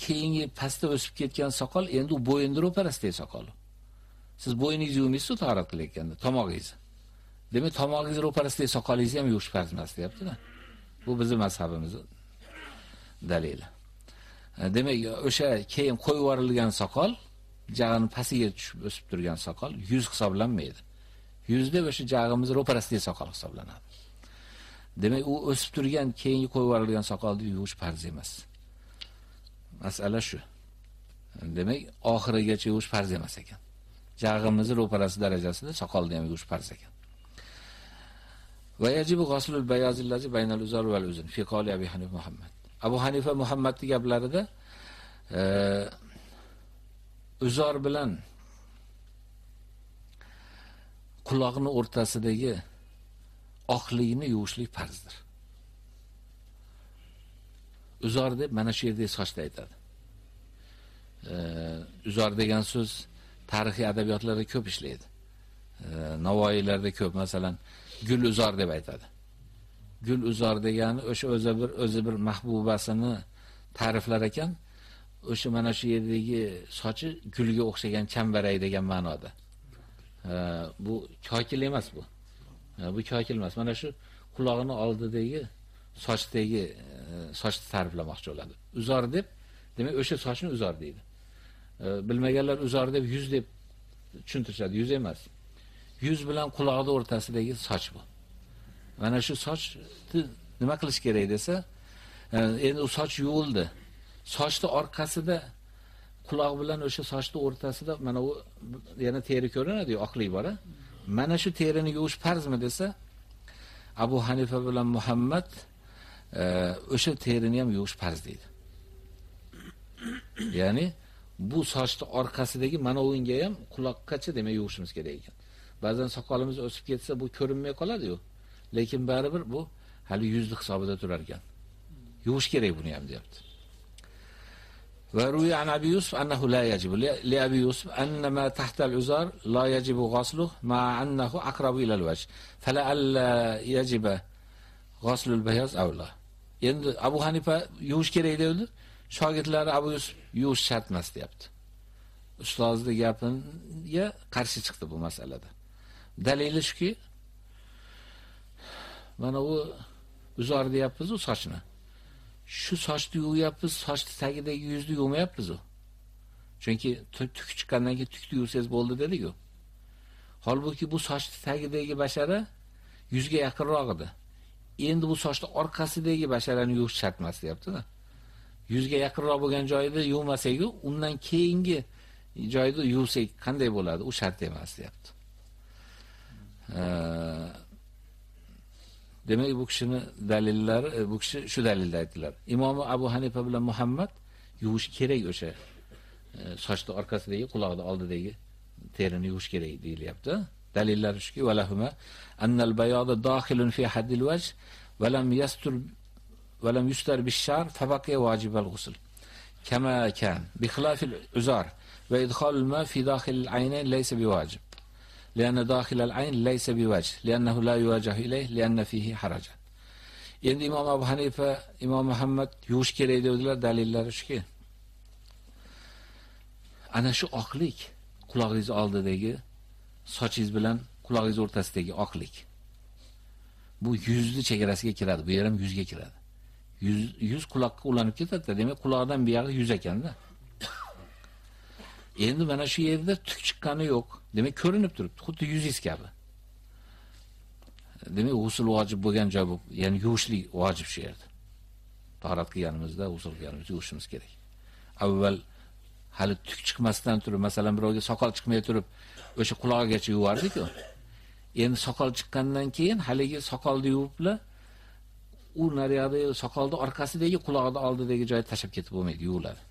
B: keyingi pastda o'sib ketgan soqol endi u bo'yinni ro'parasidagi soqol. Siz bo'yningizni yuvmaysiz tahorat qilayotganda, tomog'ingizni. Demak, tomog'ingiz ro'parasidagi soqolingizni ham yuvish farz emas, deyaptida Bu bizning mazhabimizning dalili. E, demak o'sha keyin qo'yib yuborilgan soqol jag'ini pastiga tushib o'sib turgan soqol yuz hisoblanmaydi. Yuzda deb o'sha jag'imiz ro'parasidagi soqol hisoblanadi. Demak, u o'sib turgan keyingi qo'yib yuborilgan soqolni yuvish farz emas. Masala shu. Demak, oxirigacha yuvish farz emas ekan. Jag'imiz ro'parasi darajasida soqolni ham yuvish farz ekan. Va yajibu ghuslul bayazillazi baynal uzor val uzun fi qoli Abi Hanif Muhammad. Abu Hanifa Muhammadning gaplarida e, uzor bilan quloqni o'rtasidagi oqligini yuvishlik farzdir. Uzor deb mana shu yerda sochda aytadi. E, uzor degan so'z tarixiy adabiyotlarda ko'p ishlaydi. Navoiylarda ko'p, masalan, gul uzor deb aytadi. gul uzor degani o'sha o'zi bir o'zi bir mahbubasini ta'riflar ekan. O'sha mana shu yerdagi sochi gulga o'xshagan chambaray degan ma'noda. Bu chokil emas bu. bu chokil emas. Mana shu quloqini oldidagi sochdagi e, sochni ta'riflamoqchi bo'ladi. Uzor deb, demak o'sha sochni uzor deydi. bilmaganlar uzor deb yuz deb tushuntirishadi. Yuz emas. Yuz bilan quloqning o'rtasidagi soch bu. mana shu sochni nima qilish kerak desa, e, endi u soch yuvildi. Sochni orqasida quloq bilan o'sha sochni o'rtasida mana u yana teri ko'rinadi, oqlik bora mana shu terini yuvish farzmi desa, Abu Hanifa bilan Muhammad e, o'sha terini ham yuvish farz deydi. Ya'ni bu sochni orqasidagi mana unga ham quloqqacha demak yuvishimiz kerak ekan. Ba'zan soqolimiz o'sib ketsa bu ko'rinmay qoladi-yu. Lekin baribir bu hali yuzni hisobida turar ekan. Yuvish kerak buni ham deyapti. وروي عن أبي يوسف أنه لا يجب لأبي يوسف أن ما تحت العزار لا يجب غسله مع أنه أقرب إلى الوجه فلعل يجب غسل البياض أو لا endi abu hanifa yuvish kerak dedi shogirdlari abu yusuf yuvish shart emas deyapti ustozni gapiga qarshi chiqdi bu masalada dalili shuki mana u uzor deyapmiz u sochni Shu sochni yuvyapmiz, sochni tagidagi yuzni yuvmayapmiz u. Chunki tuk chiqqandan keyin tukni yuvsangiz bo'ldi dedi-ku. Holbuki bu sochni tagidagi bashara yuzga yaqinroq edi. Endi bu sochni orqasidagi basharani yuvish shart emas deyapti-da. Yuzga yaqinroq bo'lgan joyida yuvmasak-ku, undan keyingi joyda yuvsak qanday bo'ladi? U shart emas deyapti. Demak, bu kishini dalillari, e, bu kishi shu dalilda aytdilar. imomi Abu Hanifa bilan Muhammad yuvish kerak o'sha e, sochni orqasidagi, quloqni oldidagi terini yuvish kerak deyilyapti. Dalillari shuki, valahuma annal bayadu dakhilun fi haddil wajh valam yastur valam yustar bish-shar fa baqiya ghusl. Kama kan bi khilafil uzar va idkhalul ma fi dakhil al-aynayn laysa biwajib. لأن داخل العين ليس بوجه لأنه لا يواجه إليه لأن فيه حرجا endi imom abu hanifa imom muhammad yuvish kerak dedilar dalillari shuki ana shu oqlik qulog'ingiz oldidagi sochingiz bilan qulog'ingiz o'rtasidagi oqlik bu yuzni chegarasiga kiradi bu yer ham yuzga kiradi yuz yuz quloqqa ulanib ketadi demak quloqdan buyog'i yuz ekanda endi mana shu yerda tuk chiqqani yo'q demak ko'rinib turibdi, xuddi yuzingiz kabi. Demak, g'usl vojib bo'lgan joy bu, ya'ni yuvishlik vojib shu yerda. Tahorat qilganimizda g'usl qilganimizda yuvishimiz kerak. Avval hali tuk chiqmasdan turib, masalan, birovga soqol chiqmay turib, o'sha qulog'igacha yuvardik-ku. Endi soqol chiqqandan keyin haligi soqolni yuviblar, u naryoqda soqolni orqasidagi quloqni oldidagi joyni tashab ketib bo'lmaydi, yuviladi.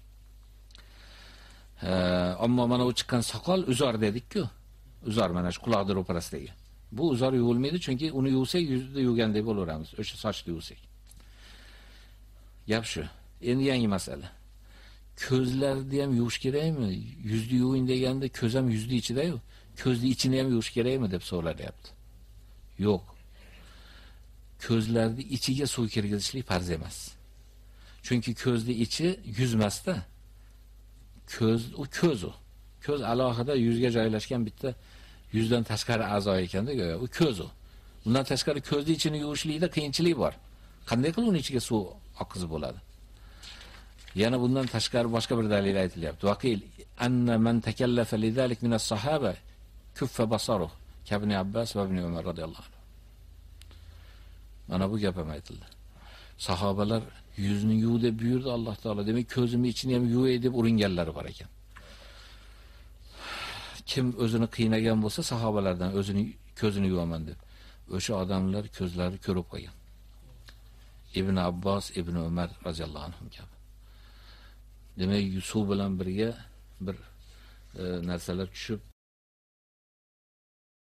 B: Ammo mana u chiqqan soqol uzor dedik-ku. Uzor mana shu quloqni ro'parasidagi. Bu uzor yuvilmaydi chunki uni yuvsak yuzda yuvgandek bo'laveramiz. O'sha sochni yuvsak. Gap shu. Endi yangi masala. Ko'zlarni ham yuvish kerakmi? Yuzni yuving deganda ko'z ham yuzni ichida-yu. Ko'zni ichini ham yuvish kerakmi deb so'ralyapti. Yo'q. Ko'zlarni ichiga suv kirgizishlik farz emas. Chunki ko'zni ichi yuzmasda. Ko'z u ko'z u. Ko'z alohida yuzga joylashgan bitta yuzdan tashqari a'zo ekanda go'yo u ko'z u. Bundan tashqari ko'zni ichini yuvishlikda qiyinchilik bor. Qanday qilib uni ichiga suv oqizib bo'ladi? Yana bundan tashqari boshqa bir dalil aytilyapti. Vaqil anna man takallafa lidalik min as-sahaba kuffa basaruh. Kabni abbas va ibn umar radhiyallohu anhu. Mana bu gap ham aytildi. Sahobalar yuzni yuv deb buyurdi Alloh taolo. Demak, ko'zimni ichini ham yuvay deb uringanlari bor ekan. Kim o'zini qiynagan bo'lsa sahobalardan o'zini ko'zini yuvaman deb. O'sha odamlar ko'zlari ko'rib qolgan Ibn Abbos, Ibn Umar roziyallohu anhu kabi. Demak, suv bilan birga bir e, narsalar tushib,